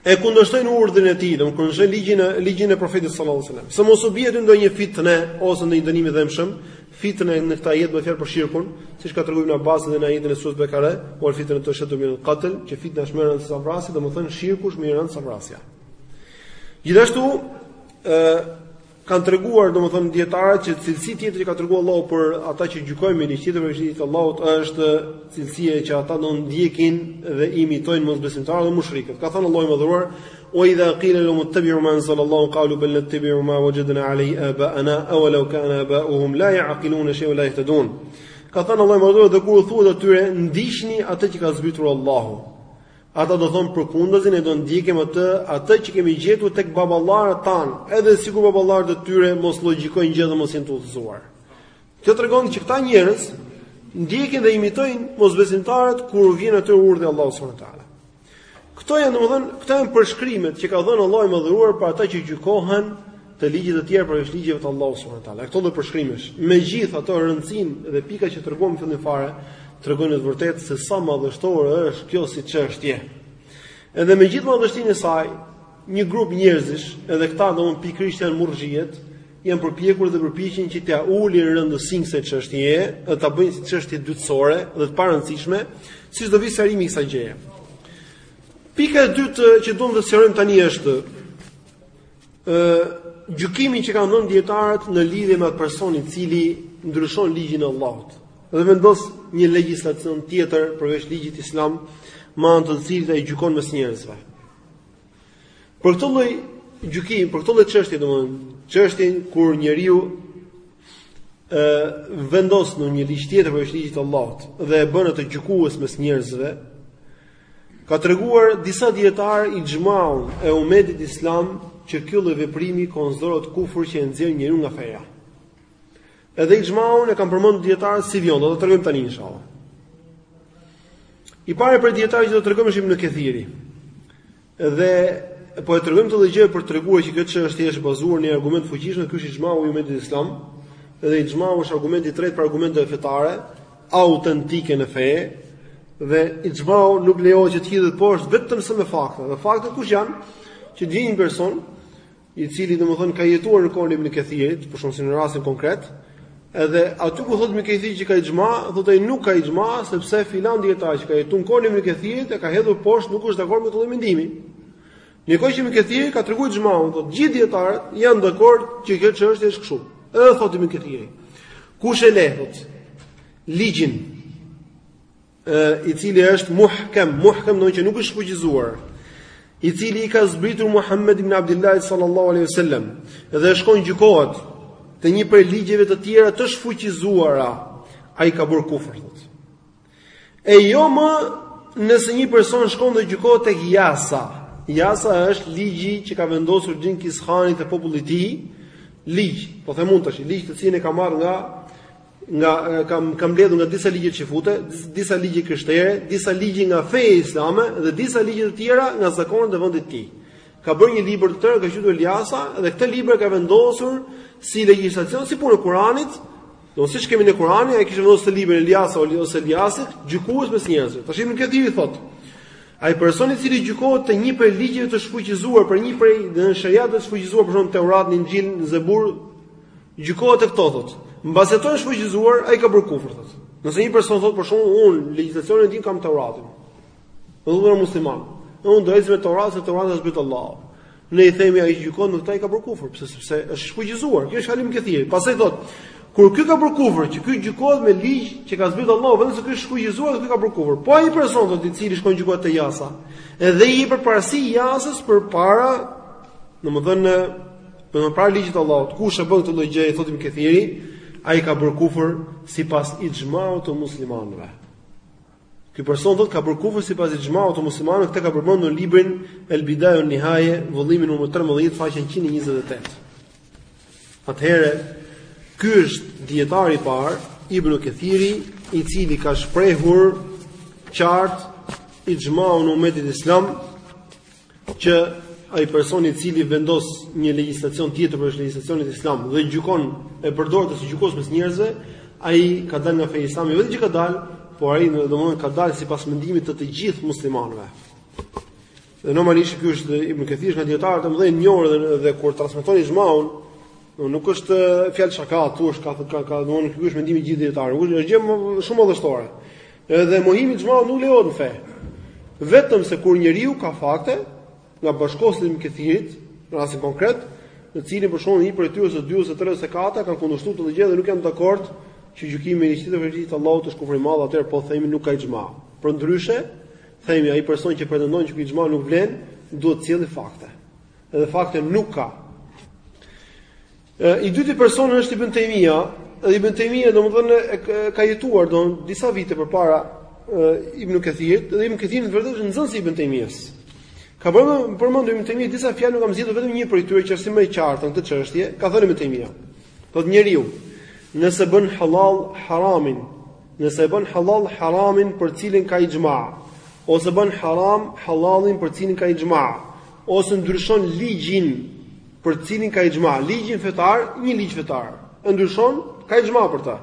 e kundërshtojnë urdhrin e tij, domthonë kundërshtojnë ligjin e ligjin e profetit sallallahu alajhi wasallam. Se mos u bie atyre ndonjë fitnë ose ndonjë dënim i dhembshëm, fitnë në këtë ajet bëhet fjalë për shirkun, siç ka treguar Ibn Abasi dhe në ajetin e sures Bekare, uel fitnetu esheddu min al-qatl, që fitna është më e rëndë se vrasja, domthonë shirku është më i rëndë se vrasja. Gjithashtu, ë Kanë treguar domethënë dietarët që cilësi tjetër që ka treguar Allahu për ata që gjykojnë me ligj tjetër veç ligjit të Allahut është cilësia që ata do ndjekin dhe imitojnë mosbesimtarët dhe mushrikët. Ka thënë Allahu i Madhëruar: "Wa idha qila lahum ittabi'u ma anzala Allahu qalu bal nattabi'u ma wajadna 'alayhi aba'ana aw law kana aba'uhum la ya'qiluna shay'an la yahtadun." Ka thënë Allahu i Madhëruar dhe kur u thuhet atyre ndiqni atë që ka zbritur Allahu. Ata do thonë përkundrazi ne do ndjekim atë, atë që kemi gjetur tek baballarët tanë, edhe sikur baballarët e tyre mos logjikojnë gjë dhe mos jenë të udhëzuar. Kjo tregon që këta njerëz ndjekin dhe imitojnë mosbesimtarët kur u vjen atyre urdhri Allahut subhanahu wa taala. Këto janë domethënë, këto janë përshkrimet që ka dhënë Allahu i Madhëruar për ata që gjykohen te ligje të tjera përveç ligjeve të Allahut subhanahu wa taala. Këto lloj përshkrimesh, me gjithë atë rëndësinë dhe pika që treguam në fillim fare, tregojnë të vërtetë se sa madhështore është kjo si çështje. Edhe me gjithë madhështinë e saj, një grup njerëzish, edhe këta domun pikërisht janë murxhiet, janë përpjekur dhe përpiqen që t'ia ulin rëndësinë kësaj çështjeje, dhe ta bëjnë si çështje dytësore dhe të parëndësishme, siç do vi sqarimi kësaj gjëje. Pika e dytë që duam të sqarojmë tani është Ë gjykimi që kanë dhënë dijetarët në lidhje me atë person i cili ndryshon ligjin e Allahut dhe vendos një legjislacion tjetër përveç ligjit islam, me anë të të cilit ai gjykon mes njerëzve. Për këtë lloj gjykimi, për këtë lloj çështje, domethënë, çështjen kur njeriu ë vendos në një ligj tjetër përveç ligjit të Allahut dhe e bën atë gjykues mes njerëzve, Kanë treguar disa dijetarë ixhmaun e umetit islam që ky lloj veprimi konsiderohet kufër që e nxjerr njeriun nga feja. Edhe ixhmaun e kanë përmendur dijetarët si vjon, do ta tregojmë tani inshallah. I pari prej dijetarëve që do të tregojmë është Ibn Kathiri. Dhe po e tregojmë këtë gjë për të treguar që kjo çështje është thjesht bazuar në një argument të fuqishëm, ky është ixhmau i umetit islam, dhe ixhmau është argumenti i tretë prej argumenteve fetare, autentike në fe dhe ixhmau nuk lejohet që të hidhet poshtë vetëmse me fakte. Dhe faktet kush janë? Që të vijë një person i cili domethën ka jetuar në kohën e Ibn Kathirit, për shembull si në rastin konkret, edhe aty ku thotë Ibn Kathiri që ka ixhma, thotë ai nuk ka ixhma sepse filan dijetar që ka jetuar në kohën e Ibn Kathirit e ka hedhur poshtë, nuk është dakord me këtë lloj mendimi. Ndërkohë që Ibn Kathiri ka treguar ixhmaun, thotë gjithë dijetarët janë dakord që kjo çështje është kështu. Edhe thotë Ibn Kathiri, kush e lë thot ligjin ë i cili është muhkem, muhkem do të thotë që nuk është shfuqizuar, i cili i ka zbritur Muhammed ibn Abdullah sallallahu alaihi wasallam dhe shkon gjykohet te një prej ligjeve të tjera të shfuqizuara, ai ka bërë kufër. E jo më nëse një person shkon dhe gjykohet tek Jasa. Jasa është ligji që ka vendosur Xhinkis Khani te populli i tij, ligj, po them mund tash, ligj të cilin e ka marrë nga nga ka ka mbledhur nga disa ligje çifute, disa ligje krishtere, disa ligje nga feja islame dhe disa ligje të tjera nga zakonet e vendit të tij. Ka bërë një libër të tërë, e ka quajtur Jasa dhe këtë libër e ka vendosur si legjislacion si puna e Kuranit, Domethën siç kemi ne Kur'anin, ai kishte vendosur librin El Jasa ose El Jasik, gjykues mes njerëzve. Tash Ibn Kathiri thot, ai person i cili gjykohet te një prej ligjeve të shfuqizuar për një prej domethën shariat të shfuqizuar për shembull Teurat, Inxhil, Zebur, gjykohet te këto thot. Mbasi ato janë shfuqizuar, ai ka bërë kufër thot. Nëse një person thot për shembull unë legjislacionin e tim kam Teuratin. O vëllai musliman, një gjykon me Teurat, Teuratin e zbret Allahu. Ne i themi ai gjykon me këtë ai ka bërë kufër, pse, sepse është shfuqizuar. Kjo është fjala e Ibn Kethirit. Pastaj thot, kur ky ka bërë kufër, që ky gjykohet me ligj që ka zbritur Allahu, vetëm se ky është shfuqizuar dhe ky ka bërë kufër. Po ai person, domethënë, i cili shkon gjykohet te jasa, edhe i jep përparësi jasës përpara, domethënë, përpara ligjit të Allahut. Kush e bën këtë lloj gjëje, thotë Ibn Kethiri, ai ka bërë kufër sipas ixhmaut të muslimanëve. Ky person thotë ka bërë kufër sipas ixhmaut të muslimanëve, këtë e ka përmendur në librin El Bidaje uen Nihaje, vëllimi numër 13, faqja 128. Atëherë, ky është dietari i parë, Ibn Kethiri, i cili ka shprehur qartë ixhmaun e umetit islam, që ai person i cili vendos një legjislacion tjetër përveç legjislacionit islam dhe gjykon e përdor atë si gjykues mes njerëzve, ai ka dalë nga feja islame, jo vetëm që ka dalë, por ai domethënë ka dalë sipas mendimit të të gjithë muslimanëve. Dhe normalisht ky është Ibn Kethiri nga dietarët e mëdhenj të njohur dhe, dhe kur transmeton ixhmaun, nuk është fjalë shaka, thua ka ka ka domethënë ky është mendimi i të gjithë dietarëve, është gjë shumë madhështore Edhe mohimi i ixhmaut nuk lejohet në fe. Vetëm se kur njeriu ka fakte nga bashkëkohësit e Ibn Kethirit, në rastin konkret, në të cilin për shembull një prej tyre ose dy ose tre ose katër kanë kundërshtuar këtë gjë dhe nuk janë dakord që gjykimi me ligj tjetër veç të Allahut është kufri i madh, atëherë po themi nuk ka ixhma. Përndryshe, themi ai person që pretendon që ixhmai nuk vlen, duhet të sjellë fakte. Edhe fakte nuk ka. I dyti person është Ibn Tejmija, dhe Ibn Tejmija domethënë ka jetuar disa vite përpara Ibn Kethirit dhe Ibn Kethiri në të vërtetë është nxënës i Ibn Tejmijës. Ka përmendur Ibn Tejmija disa fjalë, unë kam zgjedhur vetëm një prej tyre që është më e qartë në këtë çështje, ka thënë Ibn Tejmija. Po njeriu nëse bën halal haramin, nëse e bën halal haramin për të cilin ka ixhma, ose bën haram halalin për të cilin ka ixhma, ose ndryshon ligjin për të cilin ka ixhma, ligjin fetar, një ligj fetar. E ndryshon, ka ixhma për të.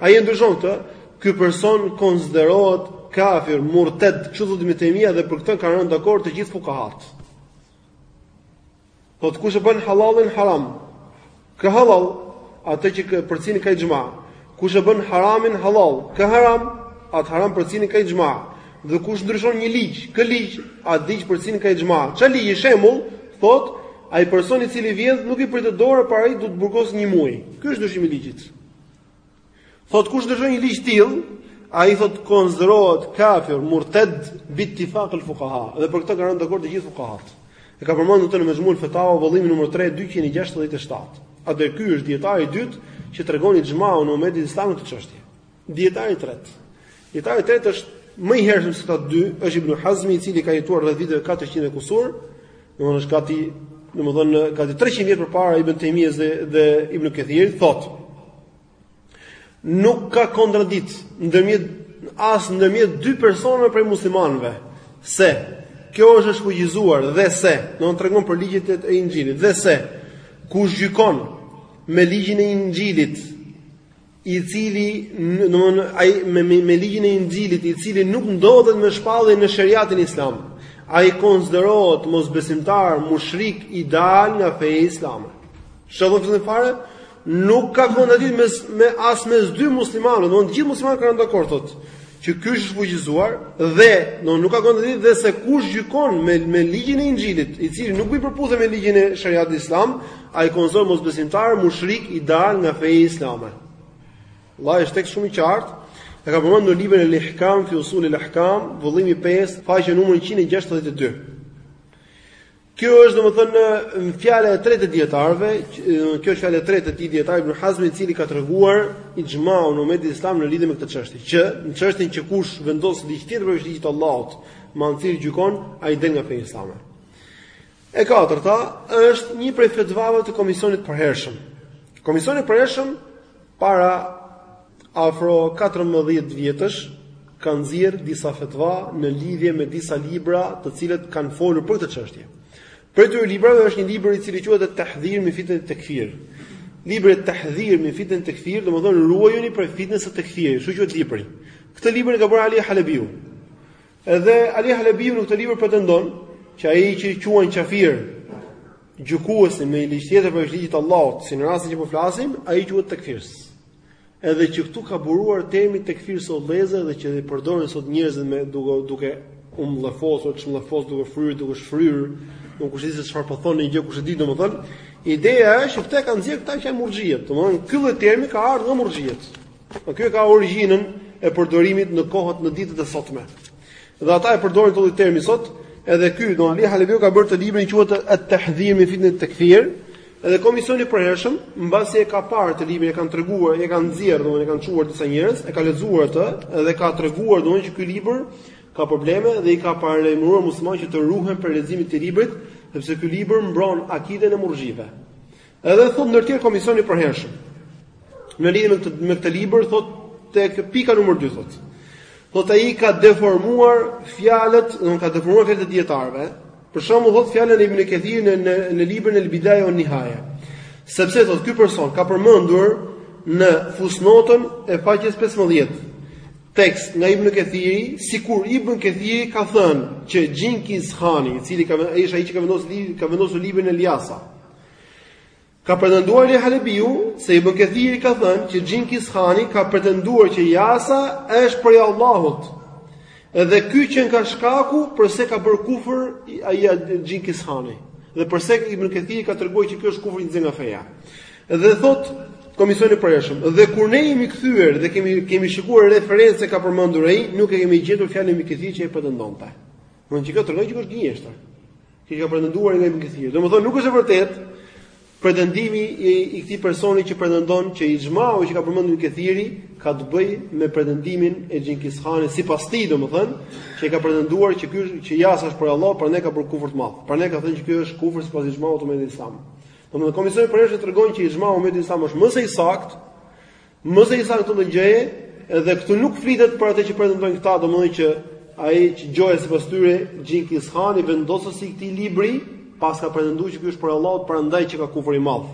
Ai e ndryshon këtë, ky person konsiderohet kafir, murted, shiko, thotë Ibn Tejmija, dhe për këtë kanë rënë dakord të gjithë fukahat. Thotë kush e bën halalin haram? Kë halal, atë që për të cilin ka ixhma. Kush e bën haramin hallall, kë haram, atë haram për të cilin ka ixhma. Dhe kush ndryshon një ligj, kë ligj, atë ligj për të cilin ka ixhma. Ça ligji shembull, thotë, ai person i cili vjedh nuk i pritet dora por ai do të burgoset një muaj. Ky është ndryshimi i ligjit. Thot kush ndryshon një ligj të tillë, ai thot konsiderohet kafir, murted, bittifak ul fukaha. Dhe për këtë kanë rënë dakord të gjithë fukahatë. E ka përmendur këtë në Mexhmul Fetawa, vëllimi numër 3, 267. Atëherë ky është dietari i dytë që tregon ixhmaun e umetit islam në këtë çështje. Dietari i tretë. Dietari i tretë është më i hershëm se këta dy, është Ibn Hazmi, i cili ka jetuar rreth viteve 400 e kusur, domthonë është gati, domthonë gati 300 vjet përpara Ibn Tejmijes dhe, dhe Ibn Kethirit thotë Nuk ka kontradikt ndërmjet as ndërmjet dy personave prej muslimanëve se kjo është e shfuqizuar dhe se, do tregon për ligjit e Injilit dhe se kush gjykon me ligjin e Injilit i cili domthon ai me, me me ligjin e Injilit i cili nuk ndodhet me shpalljen në sheriatin islam ai konsiderohet mosbesimtar mushrik i dalë nga feja islame çfarë do të thonë fare Nuk ka kontradiktë mes me as mes dy muslimanëve, domthonë të gjithë muslimanët kanë rënë dakord thotë që ky është shfuqizuar dhe do nuk ka kontradiktë dhe se kush gjykon me me ligjin e Injilit, i cili nuk i përputhet me ligjin e Sheriatit Islam, ai konzon mosbesimtar, mushrik i dalë nga feja islame. Pra është tekst shumë i qartë. E ka përmendur në librin El-Ihkam fi Usul el-Ahkam, vëllimi 5, faqja numër 162. Kjo është domethënë fjala e tretë e dietarëve, kjo është fjala e tretë e këtij dietari Ibn Hazmi i cili ka treguar ixhmaun e umetit islam në lidhje me këtë çështje, që në çështjen që kush vendos ligj tjetër përveç ligjit të Allahut, me anë të cilit gjykon, ai del nga feja islame. E katërta është një prej fetvave të komisionit të përhershëm. Komisioni i përhershëm para afro katërmbëdhjetë vjetësh ka nxjerrë disa fetva në lidhje me disa libra të cilat kanë folur për këtë çështje. Prej këtyre librave është një libër i cili quhet Et-Tahdhir min Fitnet et-Tekfir. Libri Et-Tahdhir min Fitnet et-Tekfir, domethënë ruajuni prej fitnes së tekfirit, kështu quhet libri. Këtë libër e ka bërë Ali Halebiu. Edhe Ali Halebiu në këtë libër pretendon që ai që quan qafir, gjykuesin me një ligj tjetër përveç ligjit të Allahut, si në rastin që po flasim, ai quhet tekfirs. Edhe që këtu ka buruar termi tekfirs o vëllezër dhe që e përdorin sot njerëzit me duke duke u mllëfosur, të mllëfos duke fryrë, duke shfryrë, nuk kush se çfarë po thonë, një gjë kush e di domethën. Ideja është që këta kanë nxjerrë këta që janë murxhiet, domethën ky lloj termi ka ardhur nga murxhiet. Pra ky e ka origjinën e përdorimit në kohët në ditët e sotme. Dhe ata e përdorin këtë termi sot, edhe ky domethënë Ali Halebiu ka bërë këtë librin quhet Et-Tahdhir min Fitnet Tekfir, edhe komisioni i përhershëm, mbasi e ka parë këtë librin, e kanë treguar, e kanë nxjerrë, domethënë e kanë çuar disa njerëz, e ka lexuar atë dhe ka treguar domethënë që ky libër ka probleme dhe i ka paralajmëruar muslimanët që të ruhen prej leximit të librit, sepse ky libër mbron akiden e murxhive. Edhe thotë ndër të tjera komisioni i përhershëm. Në lidhje me këtë me këtë libër thotë tek pika numër 2 thotë. Thotë ai ka deformuar fjalët, domethënë ka deformuar fjalët e dijetarëve. Për shembull thotë fjalën e Ibn Kathir në në, në librin El-Bidaya wan Nihaya. Sepse thotë ky person ka përmendur në fusnotën e faqes 15 tekst nga Ibn Kathiri, sikur Ibn Kathiri ka thënë që Xhinkis Khani, i cili ka ai është ai që ka vendosur ka vendosur librin El-Jasa, Ka pretenduar Ali Halebiu se Ibn Kathiri ka thënë që Xhinkis Khani ka pretenduar që Jasa është prej Allahut. Edhe ky qenka shkaku përse ka bërë kufër ai Xhinkis Khani. Dhe përse Ibn Kathiri ka treguar që kjo është kufër që nxjerr nga feja. Dhe thot Komisioni i Përhershëm, dhe kur ne jemi kthyer dhe kemi kemi shikuar referencën që ka përmendur ai, nuk e kemi gjetur fjalën e Ibn Kathirit që e pretendonte. Domethënë që kjo është gënjeshtër. Që ka pretenduar nga Ibn Kathir. Domethënë nuk është e vërtetë pretendimi i, i këtij personi që pretendon që ixhmau që ka përmendur Ibn Kathiri ka të bëjë me pretendimin e Xhinkis Khanit sipas tij domethënë që e ka pretenduar që ky që jasa është prej Allahut, prandaj ka bërë kufër të madh. Prandaj ka thënë që kjo është kufër sipas ixhmaut të umetit Islam. Domethënë komisioni i përhershëm tregon që ixhmau i umetit Islam është më se i saktë Më se i saktë në këtë lloj gjëje, edhe këtu nuk flitet për atë që pretendojnë këta, domethënë që ai që gjoja sipas tyre Xhinkis Khani vendosësi i këtij libri, paska pretenduar që ky është prej Allahut, prandaj qenka kufër i madh.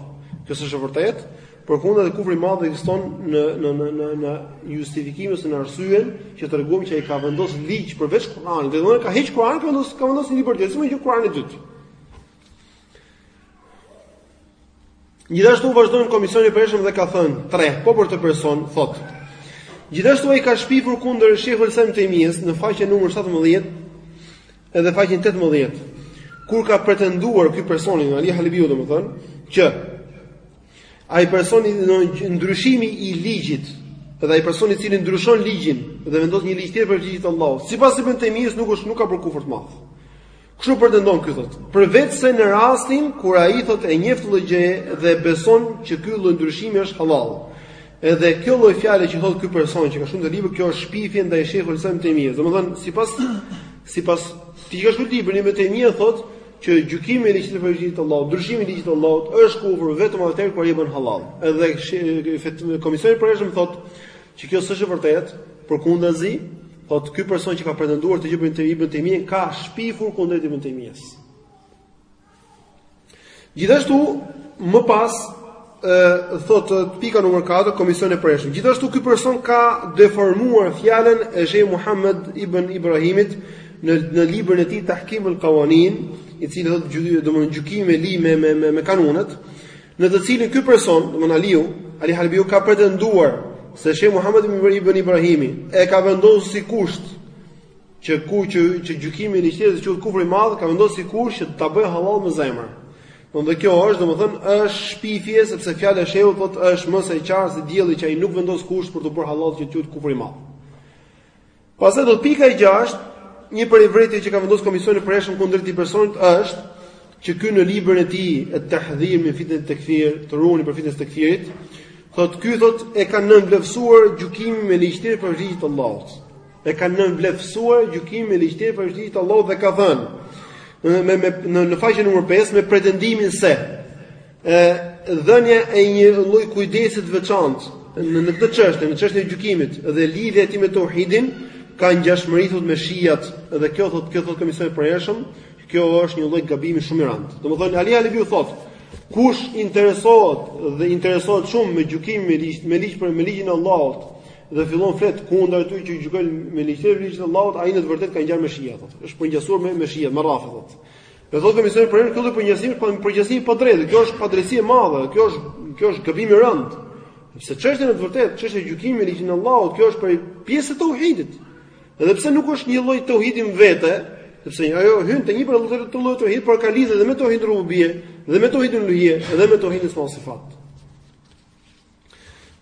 Kjo s'është e vërtetë. Përkundrazi kufri i madh ekziston në në në në në justifikimin ose në arsyen që treguam që ai ka vendosur ligj përveç Kur'anit. Dhe ai ka heq Kur'anin, ka vendosur ka vendosur një libër tjetër, një Kur'an të dytë. Gjithashtu vazhdon komisioni i Përhershëm dhe ka thënë 3, po për këtë person, thotë. Gjithashtu ai ka shpifur kundër Shejhul Islam Ibn Tejmies në faqen numër 17 edhe faqen 18, kur ka pretenduar ky personi, Ali Halibiu domethënë, që ai personi në ndryshimi i ligjit dhe ai personi i cili ndryshon ligjin dhe vendos një ligj tjetër përveç ligjit të Allahut. Sipas Ibn Tejmies nuk është nuk ka bërë kufër të madh. Kështu pretendon ky thotë. Përveçse në rastin kur ai thotë e njeh këtë lloj gjëje dhe e beson që ky lloj ndryshimi është hallall. Edhe kjo lloj fjale që thotë ky person që ka shkruar këtë libër, kjo është shpifje ndaj Shejhul Islam Ibn Tejmies. Domethënë, sipas sipas atij që ka shkruar librin Ibn Tejmia thotë që gjykimi me ligj përveç ligjit të Allahut, ndryshimi i ligjit të Allahut është kufër vetëm atëherë kur ai e bën hallall. Edhe komisioni i përhershëm thotë Që kjo s'është e vërtetë, përkundazi, thotë ky person që ka pretenduar këtë gjë për Ibn Tejmien ka shpifur kundrejt Ibn Tejmies. Gjithashtu, më pas ë thotë te pika numër 4 komisioni i përhershëm. Gjithashtu ky person ka deformuar fjalën e Sheh Muhammed ibn Ibrahimit në në librin e tij Tahkim al-Qawanin, i cili thotë, domethënë, gjykimi me li me me me, me kanunet, në të cilin ky person, domethënë Aliu, Ali Halebiu ka pretenduar se Sheh Muhammed ibn Ibrahimi e ka vendosur si kusht që ku që që gjykimi me ligj tjetër të quhet kufër i madh, ka vendosur si kusht që ta bëjë hallall me zemër. Por dhe kjo është, domethënë, është shpifje sepse fjala e Shehut thotë është më se e qartë si dielli që ai nuk vendos kusht për të bërë hallall që të quhet kufër i madh. Pastaj dhe pika e gjashtë, një prej vërejtjeve që ka vendosur Komisioni i Përhershëm kundër këtij personit është që ky në librin e tij Et-Tahdhir min fitnetit tekfir, të ruheni prej fitnes së tekfirit, thotë ky thotë e ka nënvlefsuar gjykimin me ligj tjetër përveç ligjit të Allahut. E ka nënvlefsuar gjykimin me ligj tjetër përveç ligjit të Allahut dhe ka thënë në me, në, në faqen numër 5 me pretendimin se ë dhënia e një lloj kujdesi të veçantë në në këtë çështje, në çështjen e gjykimit dhe lidhja e tij me tauhidin ka ngjashmëri thotë me shijat dhe kjo thotë kjo thotë komisioni i përhershëm, kjo është një lloj gabimi shumë i rëndë. Domethënë Ali Halebiu thotë, kush interesohet dhe interesohet shumë me gjykimin me ligj, me ligj për me ligjin e Allahut dhe fillon flet kundër atyre që gjykojnë me ligj tjetër përveç ligjit të Allahut, ai në të vërtetë ka ngjarë me shijat thotë. Është përngjasur me me shijat, me rafidat thotë. Dhe thotë komisioni i përhershëm ky lloj përngjasimi pa përngjasim i padrejtë. Kjo është padrejtësi e madhe, kjo është kjo është gabim i rëndë. Sepse çështja në të vërtetë, çështja e gjykimit me ligjin e Allahut, kjo është prej pjesëve të tauhidit. Edhe pse nuk është një lloj tauhidi në vete, sepse ajo hyn te një prej llojeve të llojeve të tauhidit, por ka lidhje edhe me tauhidin rububije, dhe me tauhidin uluhije, dhe me tauhidin esma ue sifat.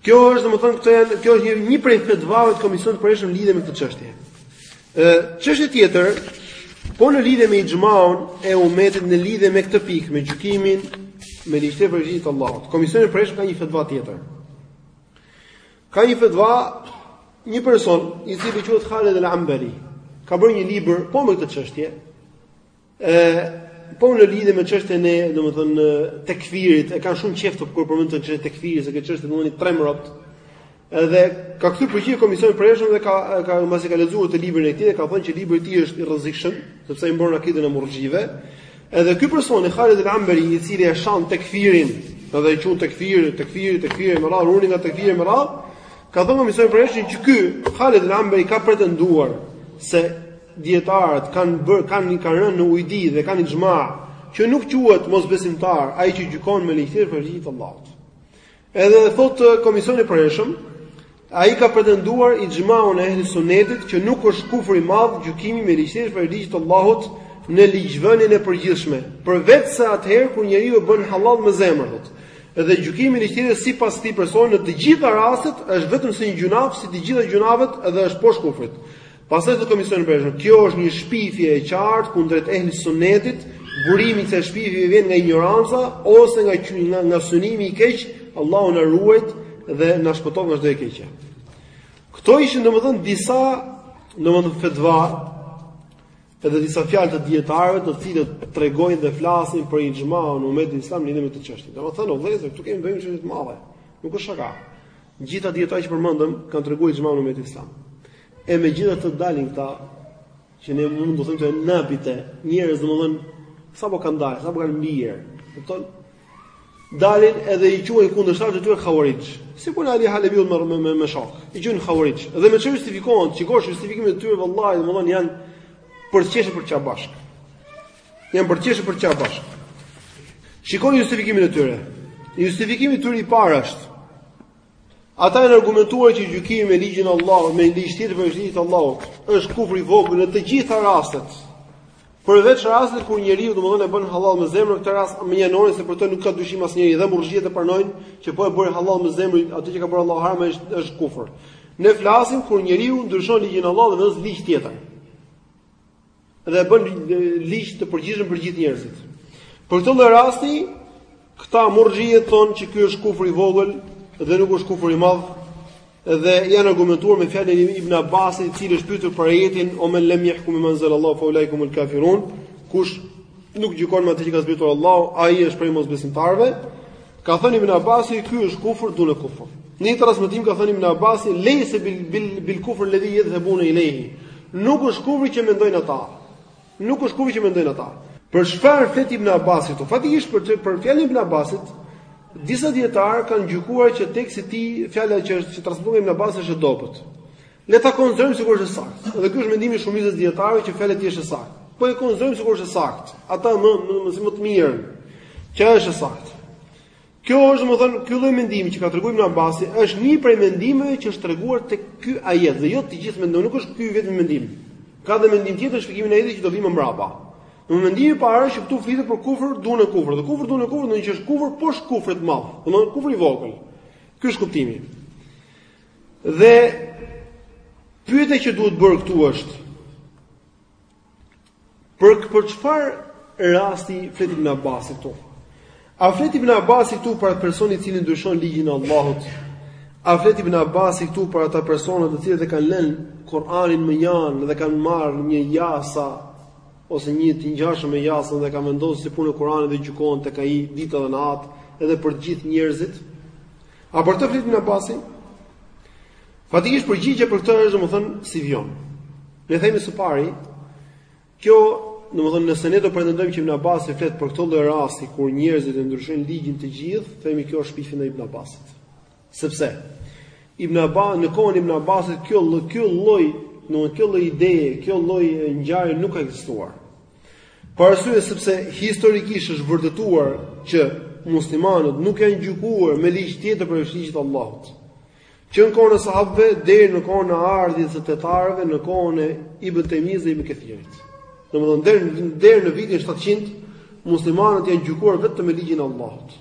Kjo është domethënë këto janë kjo është një një prej fetvave të komisionit të përhershëm në lidhje me këtë çështje. Ë çështje tjetër, po në lidhje me ixhmaun e umetit në lidhje me këtë pikë, me gjykimin me ligj tjetër përveç ligjit të Allahut. Komisioni i përhershëm ka një fetva tjetër. Ka një fetva një person i cili quhet Khalid al-Ambari ka bërë një libër po me këtë çështje. Ë po në lidhje me çështjen e, domethënë, tekfirit, e kanë shumë qejf këta kur përmendin çështjen e tekfirit, se kjo çështje domethënë tremb robt. Edhe ka kthyer përgjigje komisioni i përhershëm dhe ka ka mbasi ka lexuar këtë librin e tij, ka thënë që libri i tij është i rrezikshëm, sepse e mbron akiden e murxhive. Edhe ky personi Khalid al-Ambari, i cili e shan tekfirin, edhe e quan tekfir, tekfir, tekfir, me radhë, ruhuni nga tekfiri me radhë, ka thënë komisioni i përhershëm që ky Khalid al-Ambari ka pretenduar se Dijetarët kanë bërë kanë kanë rënë në ujdi dhe kanë ixhma që nuk quhet mosbesimtar ai që gjykon me ligj tjetër përveç ligjit të Allahut. Edhe thotë komisioni i përhershëm, ai ka pretenduar ixhmaun e ehli sunetit që nuk është kufër i madh gjykimi me ligj tjetër përveç ligjit të Allahut në ligjvënien e përgjithshme, përveç se atëherë kur njeriu bën hallall me zemër thotë. Edhe gjykimi me ligj tjetër sipas këtij personi në të gjitha rastet është vetëm si një gjynaf si të gjitha gjynafet dhe është poshtë kufrit. Pastaj thotë Komisioni i Përhershëm, kjo është një shpifje e qartë kundrejt Ehl Sunnetit, burimi i kësaj shpifje vjen nga injoranca ose nga nga, nga synimi i keq, Allahu na ruajt dhe na shpëton nga çdo e keqja. Këto ishin domethënë disa domethënë fetva edhe disa fjalë të dijetarëve të cilët tregojnë dhe flasin për ixhmaun e umetit islam lidhur me këtë çështje. Domethënë, vëllezër, këtu kemi të bëjmë me çështje të mëdha. Nuk është shaka. Gjithë ata dijetarë që përmendëm kanë treguar ixhmaun e umetit islam. E megjithatë dalin këta që ne mund t'u themi nabite, njerëz domethënë sapo kanë dalë, sapo kanë mbier. Kupton? Dalin edhe i quajnë kundërshtarët e tyre havarixh. Sikurse Ali Halebiu me me me, me shokë. I quajnë havarixh. Dhe me çfarë justifikohen? Të shikosh justifikimin e tyre vallahi domethënë janë për të qeshur, për të qarë bashkë. Janë për të qeshur, për të qarë bashkë. Shikoni justifikimin e tyre. Justifikimi i tyre i parë është Ata janë argumentuar që gjykimi me ligjin e Allahut, me ligj tjetër përveç ligjit të Allahut, është kufër i vogël në të gjitha rastet. Përveç rastit kur njeriu domethënë e bën hallall me zemër këtë rast e mënjanojmë se për të nuk ka dyshim asnjeri dhe murxhiet e pranojnë që po e bëri hallall me zemër atë që ka bërë Allahu haram është është kufër. Ne flasim kur njeriu ndryshon ligjin e Allahut dhe vendos ligj tjetër. dhe e bën ligj të përgjithshëm për gjithë njerëzit. Për këtë lloj rasti, këta murxhiet thonë që ky është kufër i vogël dhe nuk është kufër i madh, dhe janë argumentuar me fjalën e Ibn Abbasit, i cili është pyetur për ajetin ue men lam yahkum bima anzalallahu fa ulaika humul kafirun, kush nuk gjykon me atë që ka zbritur Allahu, ai është prej mosbesimtarëve. Ka thënë Ibn Abbasi, ky është kufër dune kufër. Në një transmetim ka thënë Ibn Abbasi, leysa bil bil, bil kufr alladhi yadhhabuna ilayhi. Nuk është kufri që mendojnë ata. Nuk është kufri që mendojnë ata. Për çfarë flet Ibn Abbasi këtu? Faktikisht për të, për fjalën e Ibn Abbasit, disa dijetarë kanë gjykuar që teksti i tij, fjala që është transmetuar nga Ibn Abbasi është e dobët. Le ta konsiderojmë sikur është e saktë. Dhe ky është mendimi i shumicës së dijetarëve që fjala e tij është e saktë. Po e konsiderojmë sikur është e saktë. Ata më më më, më të mirën që është e saktë. Kjo është domethënë ky lloj mendimi që ka treguar Ibn Abbasi është një prej mendimeve që është treguar tek ky ajet dhe jo të gjithë mendojnë, nuk është ky vetëm mendim. Ka dhe mendim tjetër në shpjegimin e ajetit që do vijmë mbrapa. Mendimi i parë është që këtu flitet për kufër dune kufër, dhe kufër dune kufër, domethënë është kufër poshtë kufrit të madh, domethënë kufri i vogël. Ky është kuptimi. Dhe pyetja që duhet bërë këtu është Për për çfarë rasti flet Ibn Abbasi këtu? A flet Ibn Abbasi këtu për atë person i cili ndryshon ligjin e Allahut? A flet Ibn Abbasi këtu për ata persona të cilët e kanë lënë Kur'anin mënjanë dhe kanë marrë një jasa ose një të ngjashëm me jasën dhe kanë vendosur si puna e Kur'anit dhe gjykon tek ai ditë dhe natë edhe për të gjithë njerëzit? A për këtë flet Ibn Abbasi? Faktikisht përgjigja për këtë është domethënë si vjon. Ne themi së pari, kjo domethënë nëse ne do pretendojmë që Ibn Abbasi flet për këtë lloj rasti kur njerëzit e ndryshojnë ligjin të gjithë, themi kjo është shpifje ndaj Ibn Abbasit. Sepse Ibn Abbas në kohën e Ibn Abbasit kjo lloj kjo lloj në kjo lloj ideje, kjo lloj ngjarje nuk ka ekzistuar. Për arsye sepse historikisht është vërtetuar që muslimanët nuk janë gjykuar me ligj tjetër përveç ligjit të Allahut. Që në kohën e sahabëve deri në kohën e ardhjes së tatarëve në kohën e Ibn Taymijes dhe Ibn Kathirit. Domethënë deri deri në vitin 700 muslimanët janë gjykuar vetëm me ligjin e Allahut.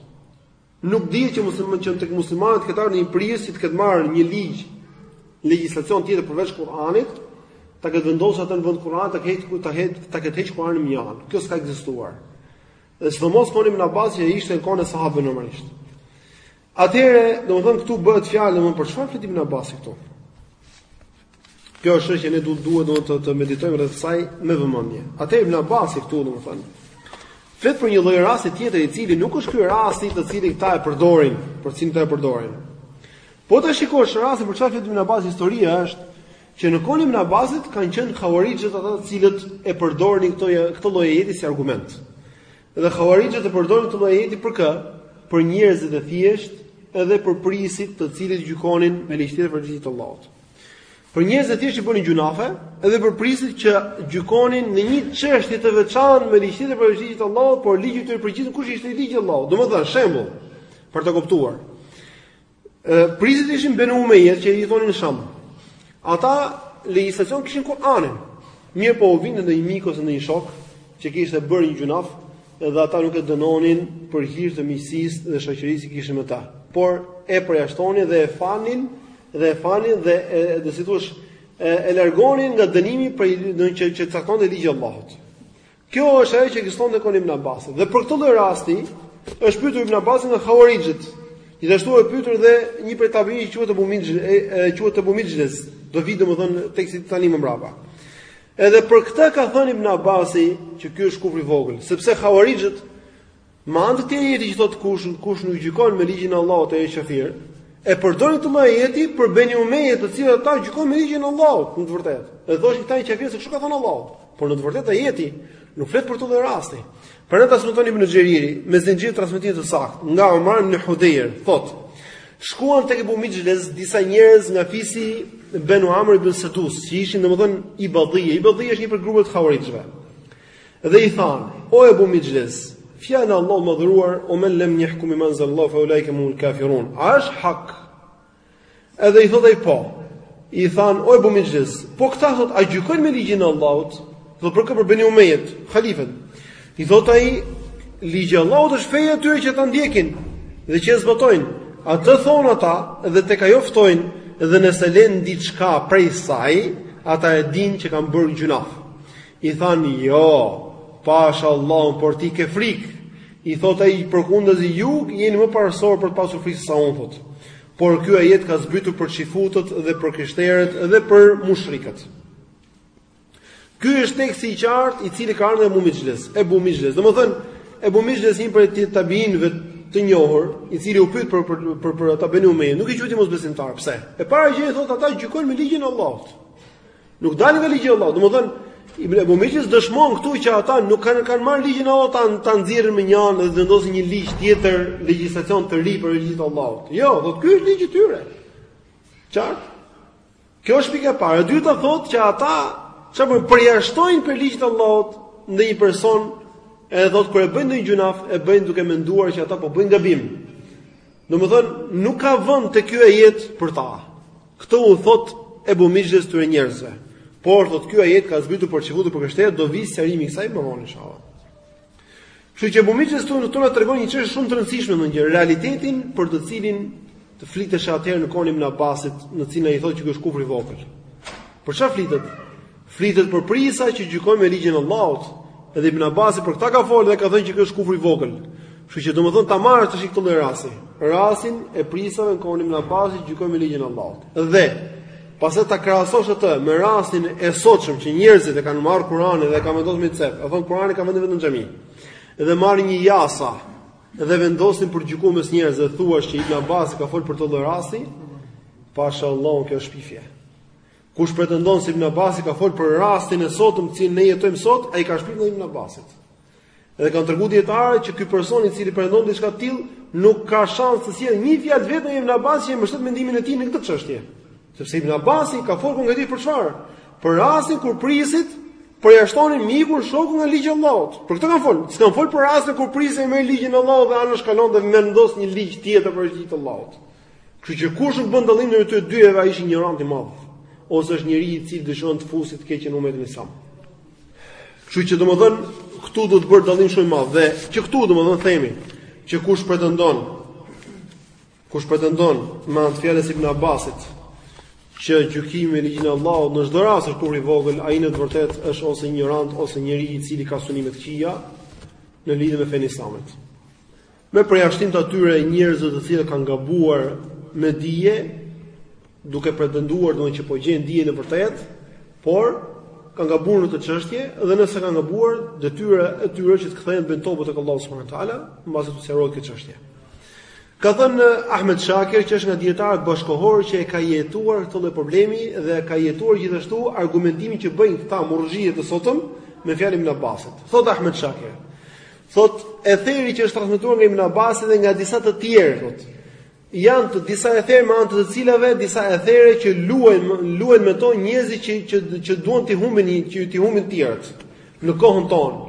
Nuk dihet që muslimanët që tek muslimanët të ketë ardh një prijës që të ketë marrë një ligj, legjislacion tjetër përveç Kur'anit, ta ketë vendosur atë në vend Kur'anit, ta ketë ku ta ketë ta ketë heq Kur'anin mënjanë. Kjo s'ka ekzistuar. Dhe sidomos koha Ibn Abbas që ishte në kohën e sahabëve normalisht. Atëherë, domethënë këtu bëhet fjalë domethënë për çfarë flet Ibn Abbasi këtu. Kjo është çështje që ne duhet duhet domethënë të, të meditojmë rreth saj me vëmendje. Atëherë Ibn Abbasi këtu domethënë flet për një lloj rasti tjetër i cili nuk është ky rasti të cilin këta e përdorin, për cilin këta e përdorin. Po ta shikosh rastin për çfarë flet Ibn Abbasi historia është që në kohën e Ibn Abbasit kanë qenë khawarixhët ata të cilët e përdornin këtë këtë lloj ajeti si argument. Dhe Khawarixhët e përdornin këtë lloj ajeti për kë? Për njerëzit e thjeshtë edhe për prijësit të cilët gjykonin me ligj tjetër përveç ligjit të Allahut. Për njerëzit e thjeshtë që bënin gjynahe edhe për prijësit që gjykonin në një çështje të veçantë me ligj tjetër përveç ligjit të Allahut, por ligji i tyre i përgjithshëm kush ishte ligji i Allahut. Domethënë, shembull, për ta kuptuar. Prijësit ishin Benu Umejet që ishin në Sham. Ata legjislacion kishin Kur'anin. Mirëpo u vinte ndonjë mik ose ndonjë shok që kishte bërë një gjynah dhe ata nuk e dënonin për hir të miqësisë dhe shoqërisë që kishin me ta. Por e përjashtonin dhe e falnin dhe e falnin dhe e, dhe si thua e, e largonin nga dënimi për ndonjë që që caktonte ligji i Allahut. Kjo është ajo që ekzistonte në kohën Ibn Abbasit. Dhe për këtë lloj rasti është pyetur Ibn Abbasi nga Khawarixhët. Gjithashtu është pyetur dhe një prej tabiinëve që quhet Abu Mijl, quhet Abu Mijles, do vijë domethënë teksti tani më mbrapa. Edhe për këtë ka thënë Ibn Abbasi që ky është kufri i vogël, sepse Khawarixhët Me anë të këtij ajeti që thotë kush kush nuk gjykon me ligjin e Allahut ai është kafir, e përdornin këtë ajetin për Beni Umejet, të cilët ata gjykonin me ligjin e Allahut, në të vërtetë. Dhe thoshin këta janë kafirë se kështu ka thënë Allahu. Por në të vërtetë ajeti nuk flet për këtë rastin. Për këtë transmeton Ibn Xheriri me zinxhir transmetimi të saktë nga Omar ibn Hudayr, thotë: Shkuan tek Abu Mijles disa njerëz nga fisi Banu Amr ibn Sadus, që ishin domethënë Ibadhi. Ibadhi është një prej grupeve të Khawarijve. Dhe i thanë, o Ebu Mixhlez, fjala e Allahut të madhëruar, "Ue men lem yahkum bima anzalallahu fa ulaika humul kafirun." A është hak? Edhe i thotë ai po. I thanë, o Ebu Mixhlez, po këta thotë, a gjykojnë me ligjin e Allahut? Do për këtë për Beni Umejet, halifët. I thotë ai, ligji i Allahut është feja e tyre që ata ndjekin dhe që e zbatojnë. Atë thonë ata dhe tek ajo ftojnë dhe nëse lënë diçka prej saj, ata e dinë që kanë bërë gjunaf. I thanë, Jo, pasha Allahun, por ti ke frikë. I thotë ai, Përkundazi ju jeni më parësorë për të pasur frikë se sa unë thotë. Por ky ajet ka zbritur për çifutët dhe për krishterët dhe për mushrikët. Ky është teksti i qartë i cili ka ardhur nga Ebu Mixhlez, Ebu Mixhlez. Domethënë, Ebu Mixhlez një prej tabiinëve të njohur, i cili u pyet për për për, për ata Beni Umeje, nuk i quajti mosbesimtarë. Pse? E para gjë i thotë ata gjykojnë me ligjin e Allahut. Nuk dalin nga ligji i Allahut. Domethënë Ibn Ebu Mixhlez dëshmon këtu që ata nuk kanë kanë marrë ligjin e Allahut ta ta nxjerrin më një anë dhe vendosin një ligj tjetër, legjislacion të ri për ligjin e Allahut. Jo, thotë ky është ligji i tyre. Qartë? Kjo është pika e parë. E dyta thotë që ata çfarë bëjnë, përjashtojnë prej ligjit të Allahut ndonjë person e thotë kur e bëjnë ndonjë gjunaf, e bëjnë duke menduar që ata po bëjnë gabim. Domethënë nuk ka vend te ky ajet për ta. Këtë u thot Ebu Mixhlez atyre njerëzve. Por thot ky ajet ka zbritur për çifutë për krishterë, do vi sqarimi i kësaj më vonë inshallah. Kështu që Ebu Mixhlez këtu na tregon një çështje shumë të rëndësishme në një realitetin për të cilin të flitesh atëherë në kohën e Ibn Abbasit, në të cilin ai thotë që ky është kufri i vogël. Për çfarë flitet? Flitet për prijësa që gjykojnë me ligjin e Allahut. Edhe Ibn Abbasi për këtë ka folur dhe ka thënë që kjo është kufri i vogël. Kështu që domethënë ta marrësh tash këtë lloj rasti. Rastin e prijësave në kohën e Ibn Abbasit gjykojnë me ligjin e Allahut. Dhe pastaj ta krahasosh atë me rastin e sotshëm që njerëzit e kanë marrë Kur'anin dhe e kanë vendosur në cep. E thon Kur'ani ka vendin vetëm në xhami. Dhe marrin një jasa dhe vendosin për të gjykuar mes njerëzve, të thuash që Ibn Abbasi ka folur për këtë rast. Pasha Allahun kjo është shpifje. Kush pretendon se Ibn Abbasi ka folur për rastin e sotëm që ne jetojmë sot, ai ka shpifur ndaj Ibn Abbasit. Dhe kanë treguar dijetarët që ky person i cili pretendon diçka të tillë nuk ka shans të sjellë një fjalë të vetme të Ibn Abbasit që mbështet mendimin e tij në këtë çështje. Sepse Ibn Abbasi ka folur konkretisht për çfarë? Për rastin kur prijësit përjashtonin mikun shokun nga ligji i Allahut. Për këtë ka fol. S'ka fol për rastin kur prijësi merr ligjin e Allahut dhe e anashkalon dhe vendos një ligj tjetër për ligjin e Allahut. Kështu që kush nuk bën dallim ndër këto dyjeve ai është injorant i madh, ose është njeri i cili dëshiron të fusë të keqen në umetin islam. Kështu që domethënë këtu duhet të bërë dallim shumë i madh dhe që këtu domethënë themi që kush pretendon kush pretendon me anë të fjalës së Ibn Abbasit që gjykimi me ligjin e Allahut në çdo rast është kufër i vogël, ai në të vërtetë është ose injorant ose njeri i cili ka synime të këqija në lidhje me fenë e islamit. Me përjashtim të atyre njerëzve të cilët kanë gabuar me dije, duke pretenduar domethënë që po gjejnë dijen e vërtetë, por kanë gabuar në këtë çështje dhe nëse kanë gabuar, detyra e tyre është të kthehen në teuben e Allahut subhanahu wa taala, mbasi të sqarohet këtë çështje. Ka thënë Ahmed Shakir që është nga dietarët bashkëkohorë që e ka jetuar këtë lloj problemi dhe ka jetuar gjithashtu argumentimin që bëjnë këta murxhie të sotëm me fjalën e Ibn Abbasit. Thotë Ahmed Shakir, Thotë etheri që është transmetuar nga Ibn Abbas dhe nga disa të tjerë, thotë. Janë të disa ethere me anë të të cilave disa ethere që luajnë luajnë me to njerëzit që që që duan t'i humbin t'i humbin të tjerët në kohën tonë.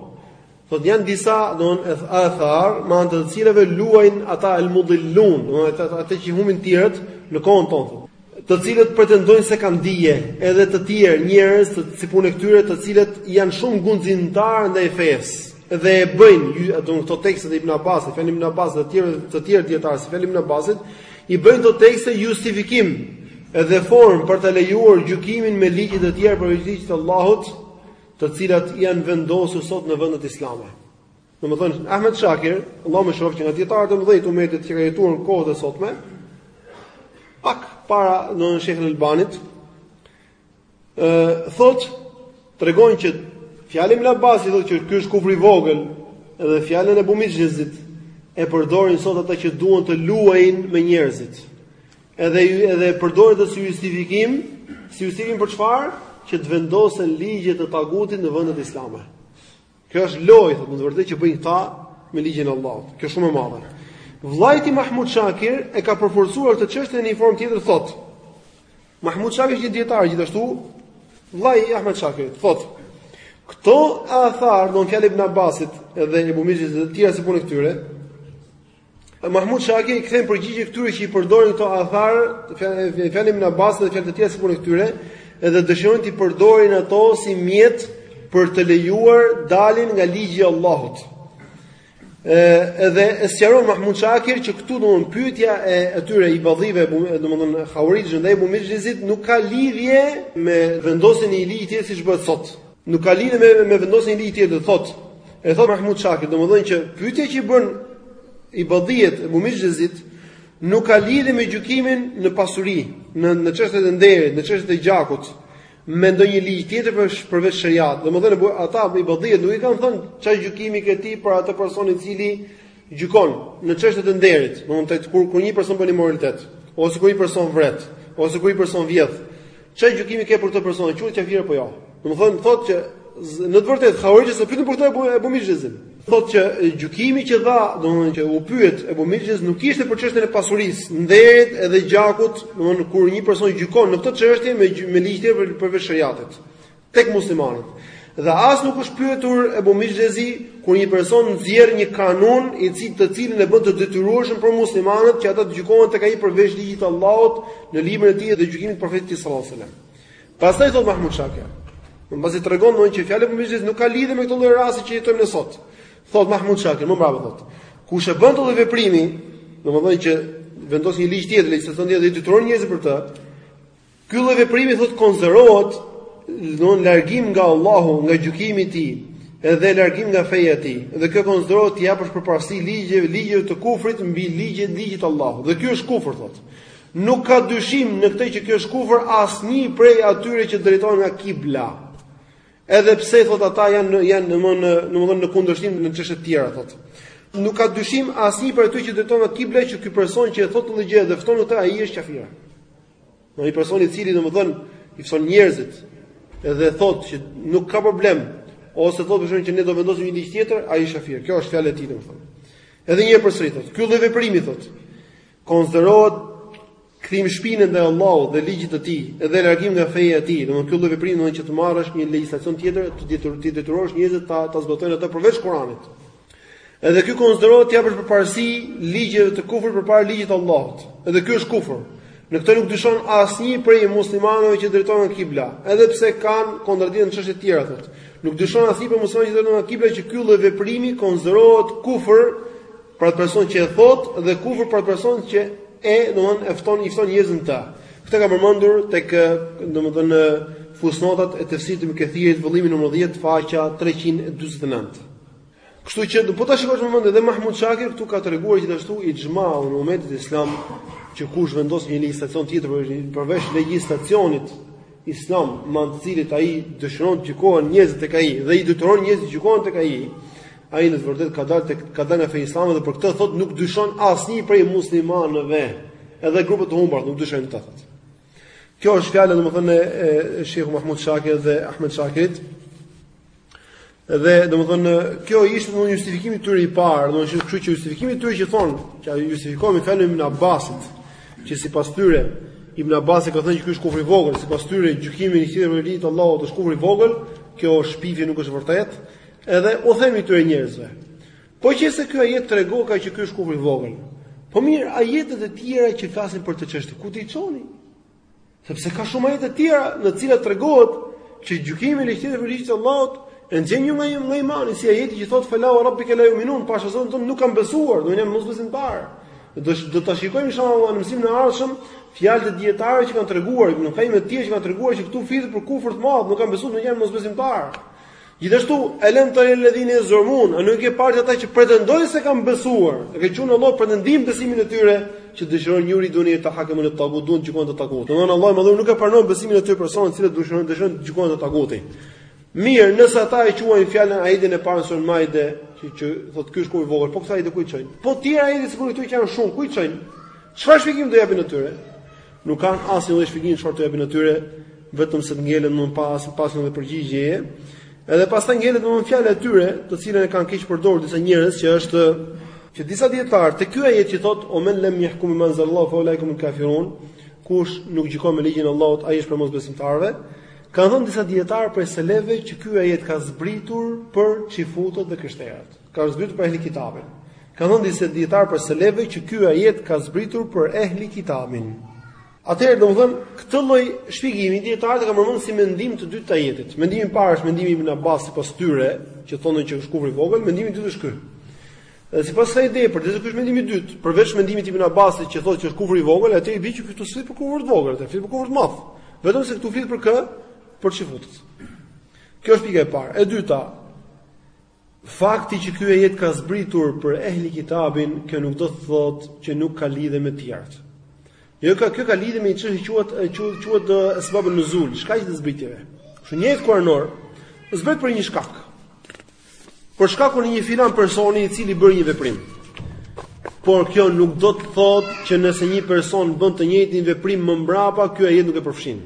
Thotë janë disa, domethënë athar, me anë të të cilave luajnë ata al-mudillun, domethënë ata ata që humbin të tjerët në kohën tonë. të cilët pretendojnë se kanë dije, edhe të tjerë njerëz si puna e këtyre, të cilët janë shumë guximtarë ndaj fesë dhe i bëjnë, domethënë këto tekstet e Ibn Abbasit, fjalën e Ibn Abbasit dhe të tjerë të tjerë dietarë, si fjala e Ibn Abbasit, i bëjnë këto tekste justifikim edhe formë për të lejuar gjykimin me ligje të tjera përveç ligjit të Allahut, të cilat janë vendosur sot në vendet islame. Domethënë Ahmed Shakir, Allahu e mëshiroftë nga dietarët e mëdhenj të umetit që ka jetuar në kohët e sotme, pak para domethënë Sheikh Albanit, ë thotë tregon që fjalën e Ibn Abbasit thotë që ky është kufri i vogël, edhe fjalën e Ebu Mixhlezit e përdorin sot ata që duan të luajnë me njerëzit. Edhe edhe e përdorin atë si justifikim, si justifikim për çfarë? Që të vendosen ligje të tagutit në vendet islame. Kjo është lojë, thotë, në të vërtetë që bëjnë këta me ligjin e Allahut. Kjo është shumë e madhe. Vllai i tij Mahmud Shakir e ka përforcuar këtë çështje në një formë tjetër, thotë. Mahmud Shakir është një dietar gjithashtu, vllai i Ahmed Shakirit, thotë. Këto athar, domethënë fjala e Ibn Abbasit dhe Ebu Mixhlezit dhe të tjera si puna e këtyre, Mahmud Shakir i kthen përgjigje këtyre që i përdorin këto athar, fjalën e Ibn Abbasit dhe fjalë të tjera si puna e këtyre, edhe dëshirojnë t'i përdorin ato si mjet për të lejuar daljen nga ligji i Allahut. Ë edhe e sqaron Mahmud Shakir që këtu domethënë pyetja e atyre ibadhive, domethënë hauarixh ndaj Ebu Mixhlezit nuk ka lidhje me vendosjen e ligjit siç bëhet sot. Nuk ka lidhje me me vendosjen e një ligji tjetër, thotë. E thotë Mahmud Shakir, domethënë që pyetja që i bën ibadijet Ebu Mixhlezit nuk ka lidhje me gjykimin në pasuri, në në çështjet e nderit, në çështjet e gjakut, me ndonjë ligj tjetër për përveç sheriatit. Domethënë ata ibadijet nuk i kanë thënë çfarë gjykimi ke ti për atë person i cili gjykon në çështje të nderit, domethënë të kur kur një person bën imoralitet, ose kur një person vret, ose kur një person vjedh, çfarë gjykimi ke për këtë person, që është kafir apo jo? Domethënë thotë që në të vërtetë havarixhët s'e pyetën për këtë Ebu Mixhlezin. Thotë që gjykimi që dha, domethënë që u pyet Ebu Mixhlezi nuk ishte për çështjen e pasurisë, nderit edhe gjakut, domethënë kur një person gjykon në këto çështje me me ligj tjetër përveç sheriatit. tek muslimanët. Dhe as nuk është pyetur Ebu Mixhlezi kur një person nxjerr një kanun i cili të cilin e bën të detyrueshëm për muslimanët që ata të gjykohen tek ai përveç ligjit të Allahut në librin e tij dhe gjykimit të profetit sallallahu alajhi wasallam. Pastaj thotë Mahmud Shakir, mbasi tregon domethënë që fjala e Ebu Mixhlezit nuk ka lidhje me këtë lloj rasti që jetojmë ne sot. Thotë Mahmud Shakir, më mbrapa thotë. Kush e bën këtë veprim, domethënë që vendos një ligj tjetër, ligj të thonë dhe detyron njerëzit për të, Ky lloj veprimi thotë konsiderohet, domethënë largim nga Allahu, nga gjykimi i tij, edhe largim nga feja e tij. Dhe kjo konsiderohet t'i japësh përparësi ligjeve, ligjeve të kufrit mbi ligjet, ligjit të Allahut. Dhe kjo është kufër thotë. Nuk ka dyshim në këtë që kjo është kufër asnjë prej atyre që drejtohen nga kibla. Edhe pse thotë ata janë janë domthonë domthonë në kundërshtim në çështje të tjera thotë. Nuk ka dyshim asnjë prej atyre që drejtohen nga kibla që ky person që e thotë këtë gjë dhe fton në të ai është kafir. Në një person i cili domethënë i fton njerëzit edhe thotë që nuk ka problem ose thotë për shembull që ne do vendosim një ligj tjetër, ai është kafir, kjo është fjala e tij domethënë. Edhe një herë e përsërit, ky lloj veprimi thotë, konsiderohet kthim shpine ndaj Allahut dhe ligjit të tij edhe largim nga feja e tij, domethënë ky lloj veprimi domethënë që të marrësh një legjislacion tjetër t'i detyrosh njerëzit ta, ta zbatojnë atë përveç Kuranit. Edhe ky konsiderohet t'i japësh përparësi ligjeve të kufrit përpara ligjit të Allahut. Edhe ky është kufër. Në këtë nuk dyshon asnjë prej muslimanëve që drejtohen nga kibla, edhe pse kanë kontradiktë në çështje të tjera thotë. Nuk dyshon asnjë prej muslimanëve që drejtohen nga kibla që ky lloj veprimi konsiderohet kufër për atë person që e thotë dhe kufër për atë person që e, domthonë, e fton i fton njerëzit në të. Këtë e ka përmendur tek, domthonë, fusnotat e tefsirit të Ibn Kethirit, vëllimi numër 10, faqja 349. Kështu që do po ta shikosh me vëmendje edhe Mahmud Shakir këtu ka treguar gjithashtu ixhmaun e umetit islam që kush vendos një legjislacion tjetër përveç legjislacionit islam me të cilin ai dëshiron të gjykohen njerëzit tek ai dhe i detyron njerëzit të gjykohen tek ai ai në të vërtetë ka dalë tek ka dalë nga feja islame dhe për këtë thotë nuk dyshon asnjë prej muslimanëve edhe grupet e humbura nuk dyshojnë në këtë thotë kjo është fjala domethënë e Shejhu Mahmud Shakir dhe Ahmed Shakirit Dhe domethënë kjo ishte domethënë justifikimi i tyre i parë, domethënë kështu që justifikimi i tyre që thonë, që justifikohemi me fjalën e Ibn Abbasit, që sipas tyre Ibn Abbas e ka thënë që ky është kufri i vogël, sipas tyre gjykimi me ligj tjetër prej ligjit të Allahut është kufri i vogël, kjo është shpifje nuk është vërtet. Edhe u themi këtyre njerëzve. Po që se ky ajet tregoka që ky është kufri i vogël. Po mirë, ajetet e tjera që flasin për këtë çështje, ku do i çoni? Sepse ka shumë ajete të tjera në të cilat tregohet që gjykimi me ligj tjetër prej ligjit të Allahut e nxjerr njeriun nga imani, si ajeti që thotë fala wa rabbika la yu'minun, pasha Zotin tënd nuk kanë besuar, do jenë mosbesimtarë. Do do ta shikojmë inshallah në mësimin e ardhshëm fjalët e dijetarëve që kanë treguar, në fjalë të tjera që kanë treguar që këtu flitet për kufër të madh, nuk kanë besuar, do jenë mosbesimtarë. Gjithashtu, Elem tara ila alladhina yaz'umun, a nuk i ke parë ti ata që pretendojnë se kanë besuar, e ka quajtur Allahu pretendim besimin e tyre, që dëshirojnë yuriduna an yatahakamu ila tagut, duan të gjykohen te taguti. Domthonë Allahu i madhëruar nuk e pranon besimin e tyre personave të cilët dëshirojnë dëshirojnë të gjykohen te taguti. Mirë, nëse ata e quajnë fjalën ajetin e parë te sures Maide, që që thotë ky është kufri i vogël, po këtë ajet ku e çojnë? Po tjera ajete sikur këto që janë shumë, ku i çojnë? Çfarë shpjegimi do i japin atyre? Nuk kanë asnjë lloj shpjegimi çfarë t'u japin atyre, vetëm se të ngelen pa, pa asnjë lloj përgjigjeje. Edhe pastaj ngelet domthonë fjala e tyre, të cilën e kanë keqpërdorur disa njerëz që është që disa dijetarë te ky ajet që thotë ue men lem yahkum bima anzalallahu fa ulaika humul kafirun, kush nuk gjykon me ligjin e Allahut, ai është prej mosbesimtarëve. Kanë thënë disa dijetarë prej selefëve që ky ajet ka zbritur për çifutët dhe krishterët. Ka zbritur për ehli kitabin. Kanë thënë disa dijetarë prej selefëve që ky ajet ka zbritur për ehli kitabin. Atëherë domthon këtë lloj shpjegimi dijetarët e kanë përmendur si mendim të dytë të ajetit. Mendimi i parë është mendimi i Ibn Abbas sipas tyre, që thonë që është kufri i vogël, mendimi i dytë është ky. Dhe sipas kësaj ideje, përderisa ky është mendimi i dytë, përveç mendimit të Ibn Abbasit që thotë që është kufri i vogël, atëherë i bie që këtu s'flet për kufër të vogël, këtu flet për kufër të madh. Vetëm se këtu flet për kë? Për çifutët. Kjo është pika e parë. E dyta, Fakti që ky ajet ka zbritur për Ehli Kitabin, kjo nuk do të thotë që nuk ka lidhje me të tjerët. Jo kjo ka lidhje me një çështje që quhet quhet quhet sebab nuzul, shkaqet e zbritjeve. Që shpesh një ajet kuranor zbret për një shkak. Për shkakun e një filan personi i cili bëri një veprim. Por kjo nuk do të thotë që nëse një person bën të njëjtin veprim më mbrapa, ky ajet nuk e përfshin.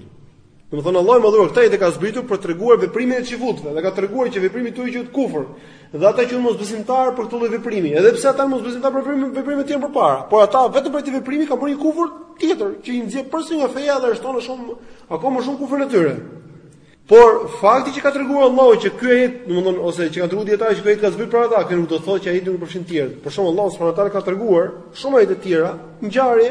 Do të thonë Allahu i madhuar këtë ajet e ka zbritur për treguar veprimin e çifutëve, dhe ka treguar që veprimi i tyre është kufër. Dhe ata që janë mosbesimtarë për këtë lloj veprimi, edhe pse ata janë mosbesimtarë për veprimin veprimet tjera përpara, por ata vetëm për këtë veprimi kanë bërë një kufër tjetër që i nxjerr përsëri nga feja dhe shton më shumë akoma më shumë kufrin e tyre. Por fakti që ka treguar Allahu që ky ajet, domethënë ose që kanë treguar dijetarët që ky ajet ka zbritur për ata, kjo nuk do të thotë që ai nuk përfshin të tjerë. Për shembull Allahu subhanahu wa taala ka treguar shumë ajete të tjera ngjarje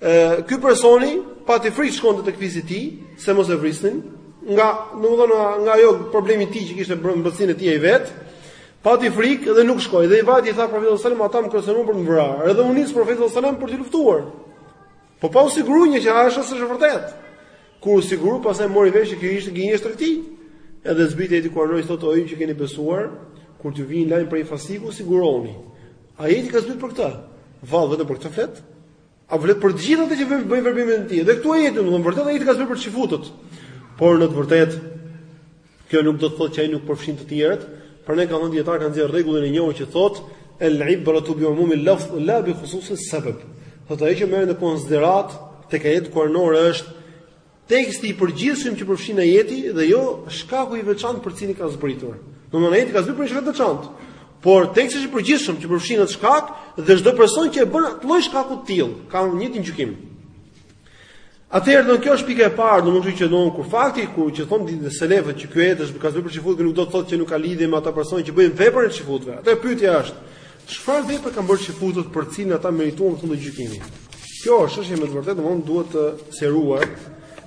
Ë ky personi pati frikë shkonte tek fisi i tij, se mos e vrisnin, nga, domethënë nga ajo problemi i tij që kishte bërë me fisin e tij ai vet. Pati frikë dhe nuk shkoi. Dhe i vajti i tha profetit sallallahu alajhi wasallam, ata më kërcënuan për të vrarë. Edhe u nis profeti sallallahu alajhi wasallam për të luftuar. Po pa u siguruar njëherë që ashtu është e vërtetë. Kur u sigurua, pastaj mori vesh që kjo ishte gënjeshtra e tij. Edhe zbriti ajeti ku Allahu thotë o ju që keni besuar, kur t'ju vijë lajm prej fasikut, sigurohuni. Ajeti ka zbritur për këtë. Vallë, vetëm për këtë flet. A vlet për të gjithë ata që bëjnë veprimin e tij? Dhe këtu ajeti, domthonë vërtet ajeti ka zbritur për çifutët. Por në të vërtetë kjo nuk do të thotë që ai nuk përfshin të tjerët, prandaj kanë thënë dijetarët, kanë dhënë rregullin e njohur që thotë el ibratu bi umumi lafz la bi khususi sabab. Thotë ajo që merret në konsideratë tek ajeti kuranor është teksti i përgjithshëm që përfshin ajeti dhe jo shkaku i veçantë për të cilin ka zbritur. Domthonë ajeti ka zbritur për një shkak të veçantë. Por teksti është i përgjithshëm që përfshin atë shkak dhe çdo person që e bën atë lloj shkaku të tillë ka të njëjtin gjykim. Atëherë do kjo është pika e parë, domethënë që domon kur fakti kur që thonë dijetarët selefët që ky ajet është ka zbritur për çifutët nuk do të thotë që nuk ka lidhje me ata personë që bëjnë veprën e çifutëve. Atëherë pyetja është, Çfarë vepre kanë bërë çifutët për të cilën ata merituan këtë lloj gjykimi? Kjo është çështje me të vërtetë, domthonë duhet sqaruar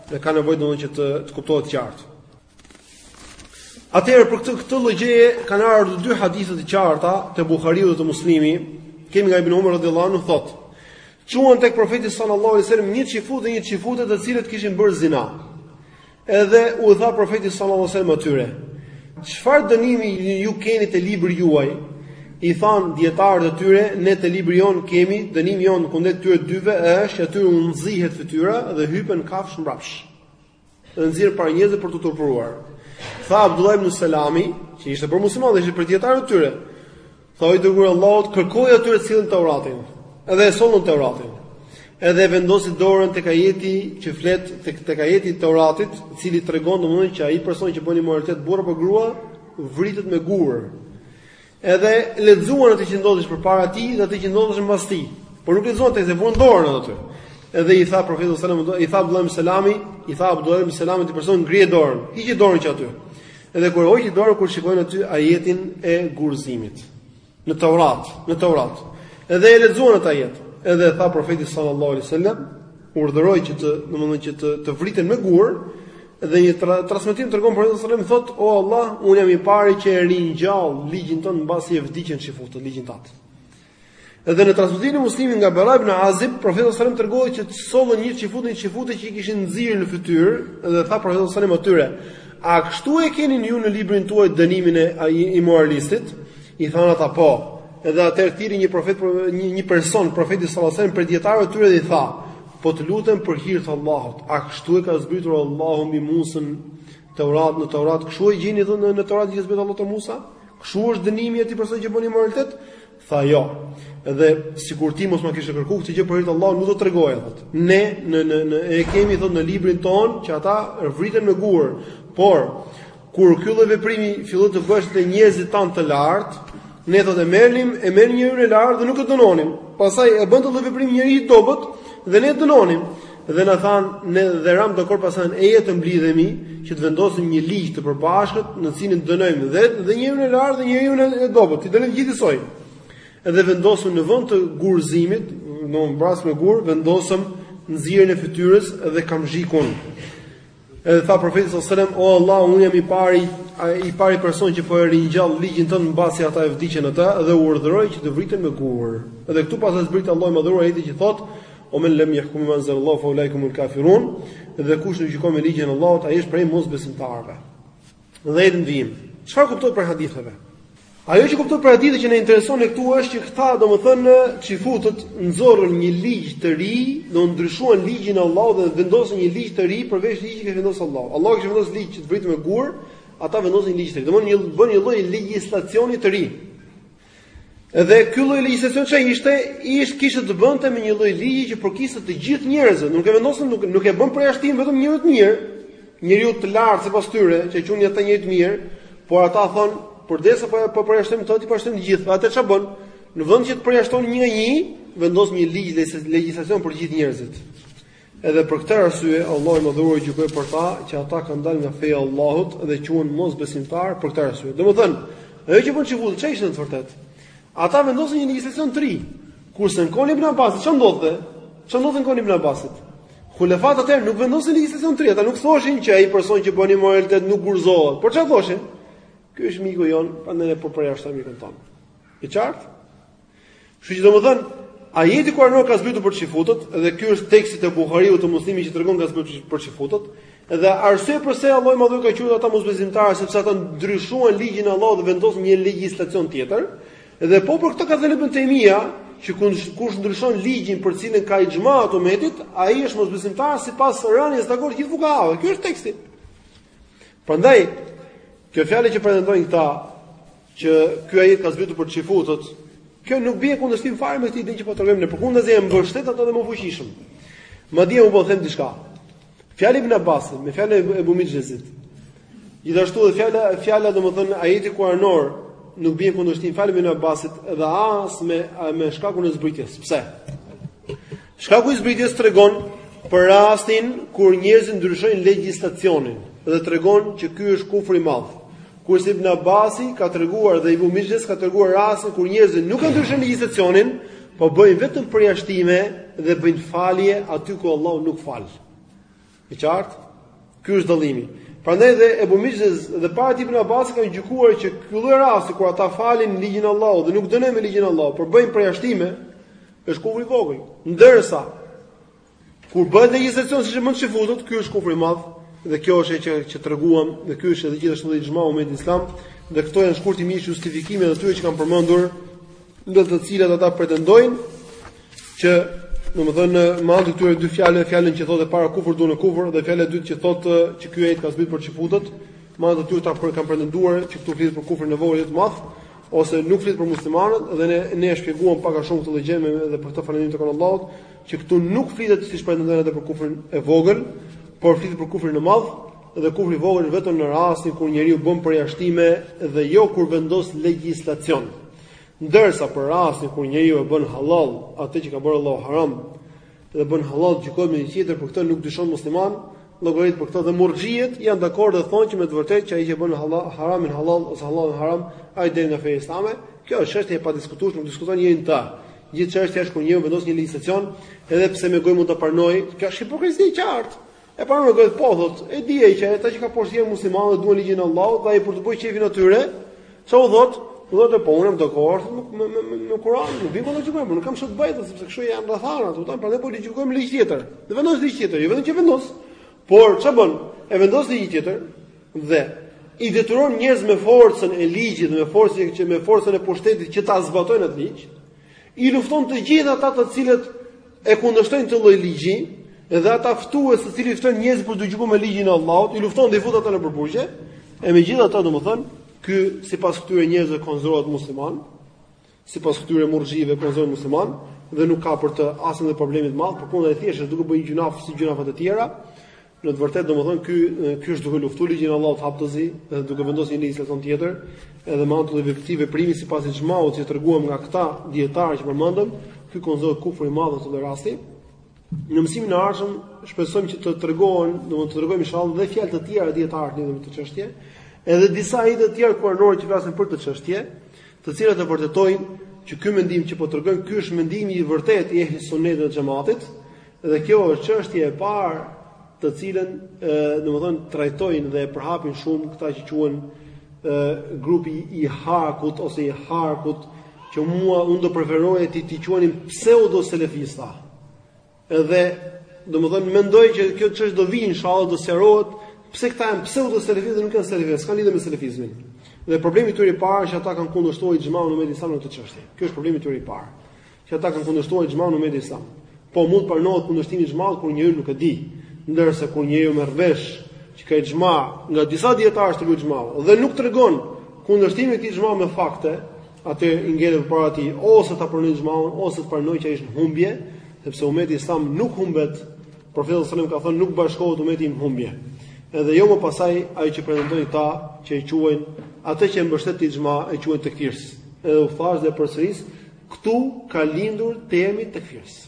dhe ka nevojë domthonë që të të kuptohet qartë. Atëherë për këtë këtë lloj gjëje kanë ardhur dy hadithe të qarta te Buhariu dhe te Muslimi. Kemi nga Ibn Umar radhiyallahu anhu thotë: "Çuan tek profeti sallallahu alaihi wasallam një çifut dhe një çifute të cilët kishin bërë zina. Edhe u tha Profeti sallallahu alajhi wasallam atyre: Çfarë dënimi ju keni te libri juaj? I thanë dijetarët e tyre, ne te libri jonë kemi dënimi jonë kundrejt tyre dyve është që atyre u nxihet fytyra dhe hypen në kafshë mbrapsh. Dhe nxirren para njerëzve për t'u turpëruar. Tha Abdullah ibn Salami, që ishte bërë musliman dhe ishte prej dijetarëve të tyre. Tha o i dërguar i Allahut, kërkoji atyre të sjellin Teuratin, edhe e sollën Teuratin. Edhe e vendosi dorën tek ajeti që flet tek tek ajeti i Teuratit, i cili tregon domethënë që ai person që bën imoralitet burrë apo grua vritet me gurë. Edhe lexuan atë që ndodhej përpara tij dhe atë që ndodhej mbas tij. Por nuk lexuan atë se vunë dorën aty. Edhe i tha profeti sallallahu alajhi wasallam, i tha Abdullah ibn Salami, i tha Abdullah ibn Salami atij personi ngrije dorën, hiqe dorën që aty. Edhe kur hoqi dorën kur shikoi aty ajetin e gurzimit në Taurat, në Taurat. Edhe e lexuan atë ajet. Edhe tha profeti sallallahu alaihi wasallam, urdhëroi që të, domethënë që të vriten me gur dhe një tra, transmetim tregon profeti sallallahu alaihi wasallam thotë, "O Allah, unë jam i pari që e ringjall ligjin tënd mbasi e vdiqën çifutët ligjin tat." Edhe në transmetimin e Muslimit nga Bara ibn Azib, profeti sallallahu alajhi wasallam tregon që i sollën një çifut, një çifute që i kishin nxirë në fytyrë dhe tha profeti sallallahu alajhi wasallam atyre: "A kështu e keni ju në librin tuaj dënimin e imoralistit?" I thanë ata po. Edhe atëherë thirri një profet një, një person profeti sallallahu alajhi wasallam prej dietarëve të tyre dhe i tha: "Po të lutem për hir të Allahut, a kështu e ka zbritur Allahu mbi Musën Teurat në Teurat kshu e gjeni thonë në Teurat që zbriti Allahu te Musa? Kshu është dënimi i atij personi që bën imoralitet? Tha jo. Dhe sikur ti mos ma kishe kërkuar këtë gjë për hir të Allahut, nuk do të tregoja thot. Ne ne ne ne e kemi thot në librin ton që ata vriten me gur. Por kur ky lloj veprimi filloi të bëhesh te njerëzit tan të lart, ne thot e merrnim, e merrnim njeriun e lart dhe nuk e dënonim. Pastaj e bënte këtë lloj veprimi njeri i dobët dhe ne e dënonim. Dhe na thanë, ne dhe ramë dakord pastaj ejani të mblidhemi që të vendosim një ligj të përbashkët në të cilin të dënojmë dhe dhe njeriun e lartë dhe njeriun e dobët, t'i dënojmë njësoj. Edhe vendosëm në vend të gurzimit, të vrasjes me gur, vendosëm nxirjen e fytyrës dhe kamzhikun. Edhe tha profeti sallallahu alajhi wasallam, "O Allah, unë jam i pari, i pari person që po e ringjall ligjin tënd mbasi ata e vdiqën atë dhe urdhëroi që të vriten me gurë." Edhe këtu pastaj zbriti Allahu i madhëruar ajetin që thotë, "Wa men lem yahkum bima anzalallahu fa ulaika humul kafirun." Dhe kush nuk gjykon me ligjin e Allahut, ai është prej mosbesimtarëve. Dhe ajetet në vijim. Çfarë kuptohet prej haditheve? Ajo që kuptohet prej haditheve që na intereson ne këtu është që këta domethënë çifutët nxorën një ligj të ri, domethënë ndryshuan ligjin e Allahut dhe vendosën një ligj të ri përveç ligjit që kishte vendos Allahu. Allahu kishte vendos ligj që të vriten me gurë, ata vendosën një ligj të ri. Domethënë bënë një lloj legjislacioni të ri. Dhe ky lloj legjislacioni ça ishte? Ishte, kishte të bënte me një lloj ligji që u përkiste të gjithë njerëzve, nuk e vendosën nuk nuk e bënë përjashtim vetëm njeriut të mirë, njeriut të lartë sipas tyre, që e quanin ata njeri të mirë, por ata thon, përderisa po i përjashtojmë këto, t'i përjashtojmë të gjithë, atëherë ç'a bënë? Në vend që të përjashtonin një nga një, vendosën një ligj legjislacion për të gjithë njerëzit. Edhe për këtë arsye, Allahu i Madhëruar gjykoi për ta që ata kanë dalë nga feja e Allahut dhe quhen mosbesimtarë për këtë arsye. Domethënë, ajo që bënë çifutët, çfarë ishte në të vërtetë? Ata vendosën një legjislacion të ri. Kurse në kohën e Ibn Abbasit, çfarë ndodhte? Çfarë ndodhte në kohën e Ibn Abbasit? Hulefat atëherë nuk vendosnin legjislacion të ri, ata nuk thoshin që ai person që bën imoralitet nuk gurzohet. Por çfarë thoshin? Ky është miku jonë, prandaj ne po përjashtojmë mikun tonë. E qartë? Kështu që domethënë ajeti kuranor ka zbritur për çifutët dhe ky është teksti te Buhariu te Muslimi që tregon ka zbritur për çifutët dhe arsye pse Allahu i ka quajtur ata mosbesimtarë sepse ata ndryshuan ligjin e Allahut dhe vendosën një legjislacion tjetër dhe po për këtë ka thënë Ibn Taymija që kush ndryshon ligjin për cilën ka ixhma e umetit ai është mosbesimtar sipas rënies dakord të gjithë fukahave ky është teksti prandaj kjo fjalë që pretendojnë këta Që ky ajet ka zbritur për çifutët, kjo nuk bie kundërshtim fare me këtë ide që po tregojmë ne. Përkundazi e mbështet atë dhe më fuqishëm. Madje unë po them diçka. Fjala e Ibn Abbasit me fjalën e Ebu Mixhlezit. Gjithashtu edhe fjala fjala domethënë ajeti kuranor nuk bie kundërshtim fjala e Ibn Abbasit dhe as me me shkakun e zbritjes. Pse? Shkaku i zbritjes tregon për rastin kur njerëzit ndryshojnë legjislacionin dhe tregon që ky është kufër i madh. Kurse Ibn Abasi ka treguar dhe Ebu Mixhlez ka treguar rastin kur njerëzit nuk e ndryshojnë legjislacionin, po bëjnë vetëm përjashtime dhe bëjnë falje aty ku Allahu nuk fal. E qartë? Ky është dallimi. Prandaj dhe Ebu Mixhlez dhe para tij Ibn Abbas kanë gjykuar që ky lloj rasti kur ata falin ligjin e Allahut dhe nuk dënojnë me ligjin e Allahut, por bëjnë përjashtime, është kufri i vogël. Ndërsa kur bëhet legjislacion siç e bënë çifutët, ky është kufri i madh dhe kjo është që që treguam dhe ky është edhe gjithashtu ixhmai i umetit islam dhe këto janë shkurtimisht justifikimet e tyre që kanë përmendur me të cilat ata pretendojnë Që, domethënë, me anë të këtyre dy fjalëve, fjala që thotë e para kufër dune kufër dhe fjala e dytë që thotë që ky ajet ka zbritur për çifutët, me anë të tyre ata kanë pretenduar që këtu flitet për kufrin e vogël jo të madh, ose nuk flitet për muslimanët dhe ne ne e shpjeguam pak a shumë këtë gjë me dhe për këtë falënderimi i takon Allahut, që këtu nuk flitet siç pretendojnë edhe për kufrin e vogël, por flitet për kufrin e madh dhe kufri i vogël vetëm në rastin kur njeriu bën përjashtime dhe jo kur vendos legjislacion. Ndërsa për rastin kur njeriu e bën hallall atë që ka bërë Allahu haram dhe bën hallall të gjykohet me diçka tjetër për këtë nuk dyshon musliman, llogarit për këtë dhe murxhiet janë dakord dhe thonë që me të vërtetë që ai që bën hallall haramin hallall ose hallallin haram ai del nga feja islame, kjo është çështje e padiskutueshme, nuk diskuton njeri në të. Gjithë çështja është kur njeriu vendos një legjislacion, edhe pse me gojë mund ta pranojë, kjo është hipokrizi e qartë. E para llogarit po thot, e di ai që ata që ka poshtë janë muslimanë dhe duan ligjin e Allahut, dhe ai për të bërë qejfin atyre, ça u thot, u thot po unë dakord me me me me, me Kur'an, mund të gjykojmë, nuk kam çfarë të bëj thot, sepse kështu janë rrethana, thot, prandaj po gjykojmë me ligj tjetër. Dhe vendos ligj tjetër, jo vetëm që vendos, por ç'a bën? E vendos ligj tjetër dhe i detyron njerëzit me forcën e ligjit dhe me forcën që me forcën e pushtetit që ta zbatojnë atë ligj, I lufton të gjithë ata të cilët e kundërshtojnë këtë lloj ligji dhe ata ftues të cilët ftojnë njerëz për të gjykuar me ligjin e Allahut, i lufton dhe i fut ata nëpër burgje. E megjithatë, domethënë, ky sipas këtyre njerëzve konsiderohet musliman, sipas këtyre murxhive konsiderohet musliman dhe nuk ka për të asnjë problem të madh, përkundër është thjesht duke bënë gjynaf si gjynafet e tjera, Në të vërtetë, domethënë ky ky është duke luftuar ligjin e Allahut haptazi dhe duke vendosur një legjislacion tjetër, edhe me anë të këtij veprimi sipas ixhmaut që treguam nga këta dijetarë që përmendëm, ky konsiderohet kufër i madh në këtë rast. Në mësimin e ardhshëm shpresojmë që të tregohen, domethënë të tregojmë inshallah dhe fjalë të tjera dijetarësh lidhur me këtë çështje, edhe disa ajete të tjera kuranore që flasin për këtë çështje, të cilat e vërtetojnë që ky mendim që po tregojmë ky është mendimi i vërtetë i ehli sunnetit dhe xhematit, Dhe kjo është çështja e parë të cilën ë domethënë trajtojnë dhe e përhapin shumë këta që quhen ë grupi i Hakut ose i Harkut që mua unë do preferoja t'i t'i quanim pseudo selefista. Edhe domethënë mendoj që kjo çështje do vijë inshallah do sqarohet pse këta janë pseudo selefistë dhe nuk janë selefistë, s'kanë lidhje me selefizmin. Dhe problemi i tyre i parë është ata kanë kundërshtuar ixhmaun e umetit islam në këtë çështje. Ky është problemi i tyre i parë. Që ata kanë kundërshtuar ixhmaun e umetit islam. Po mund të pranohet kundërshtimi i ixhmaut kur njeriu nuk e di, ndërsa kur njeriu merr vesh që ka ixhma nga disa dijetarë të ixhma dhe nuk tregon kundërshtimin e këtij ixhma me fakte, atëherë i ngjelet përpara tij ose ta pranojë ixhmaun ose të pranojë që ai është në humbje, sepse umeti islam nuk humbet. Profeti sallallahu alajhi wasallam ka thënë nuk bashkohet umeti në humbje. Edhe jo më pasaj ajo që pretendojnë këta që e quajnë atë që mbështet ixhma e quajnë tekfir. Edhe u thash dhe përsëris Këtu ka lindur termi tekfirs.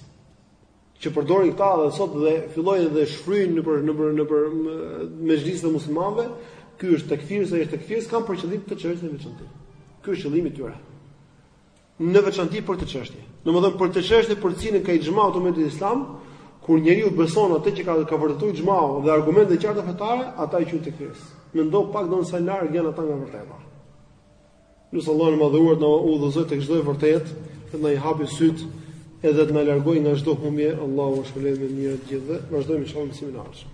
Që përdorin këta dhe sot dhe fillojnë dhe shfryjnë nëpër nëpër nëpër mexhlise të muslimanëve, ky është tekfirs, ai është tekfirs, kanë për qëllim këtë çështje në veçanti. Ky është qëllimi i tyre. Në veçanti për këtë çështje. Domethënë për këtë çështje për të cilën ka ixhma të umetit islam, kur njeriu beson atë që ka ka vërtetuar ixhmau dhe argumente të qarta fetare, ata i quajnë tekfirs. Mendo pak domethënë sa larg janë ata nga e vërteta. Lus Allahun e Madhëruar të na udhëzojë tek çdo e vërtetë, të na i hapi sytë edhe të na largojë nga çdo humbje. Allahu na shpërbleftë me të mira të gjithëve. Vazhdojmë inshallah në mësimin e ardhshëm.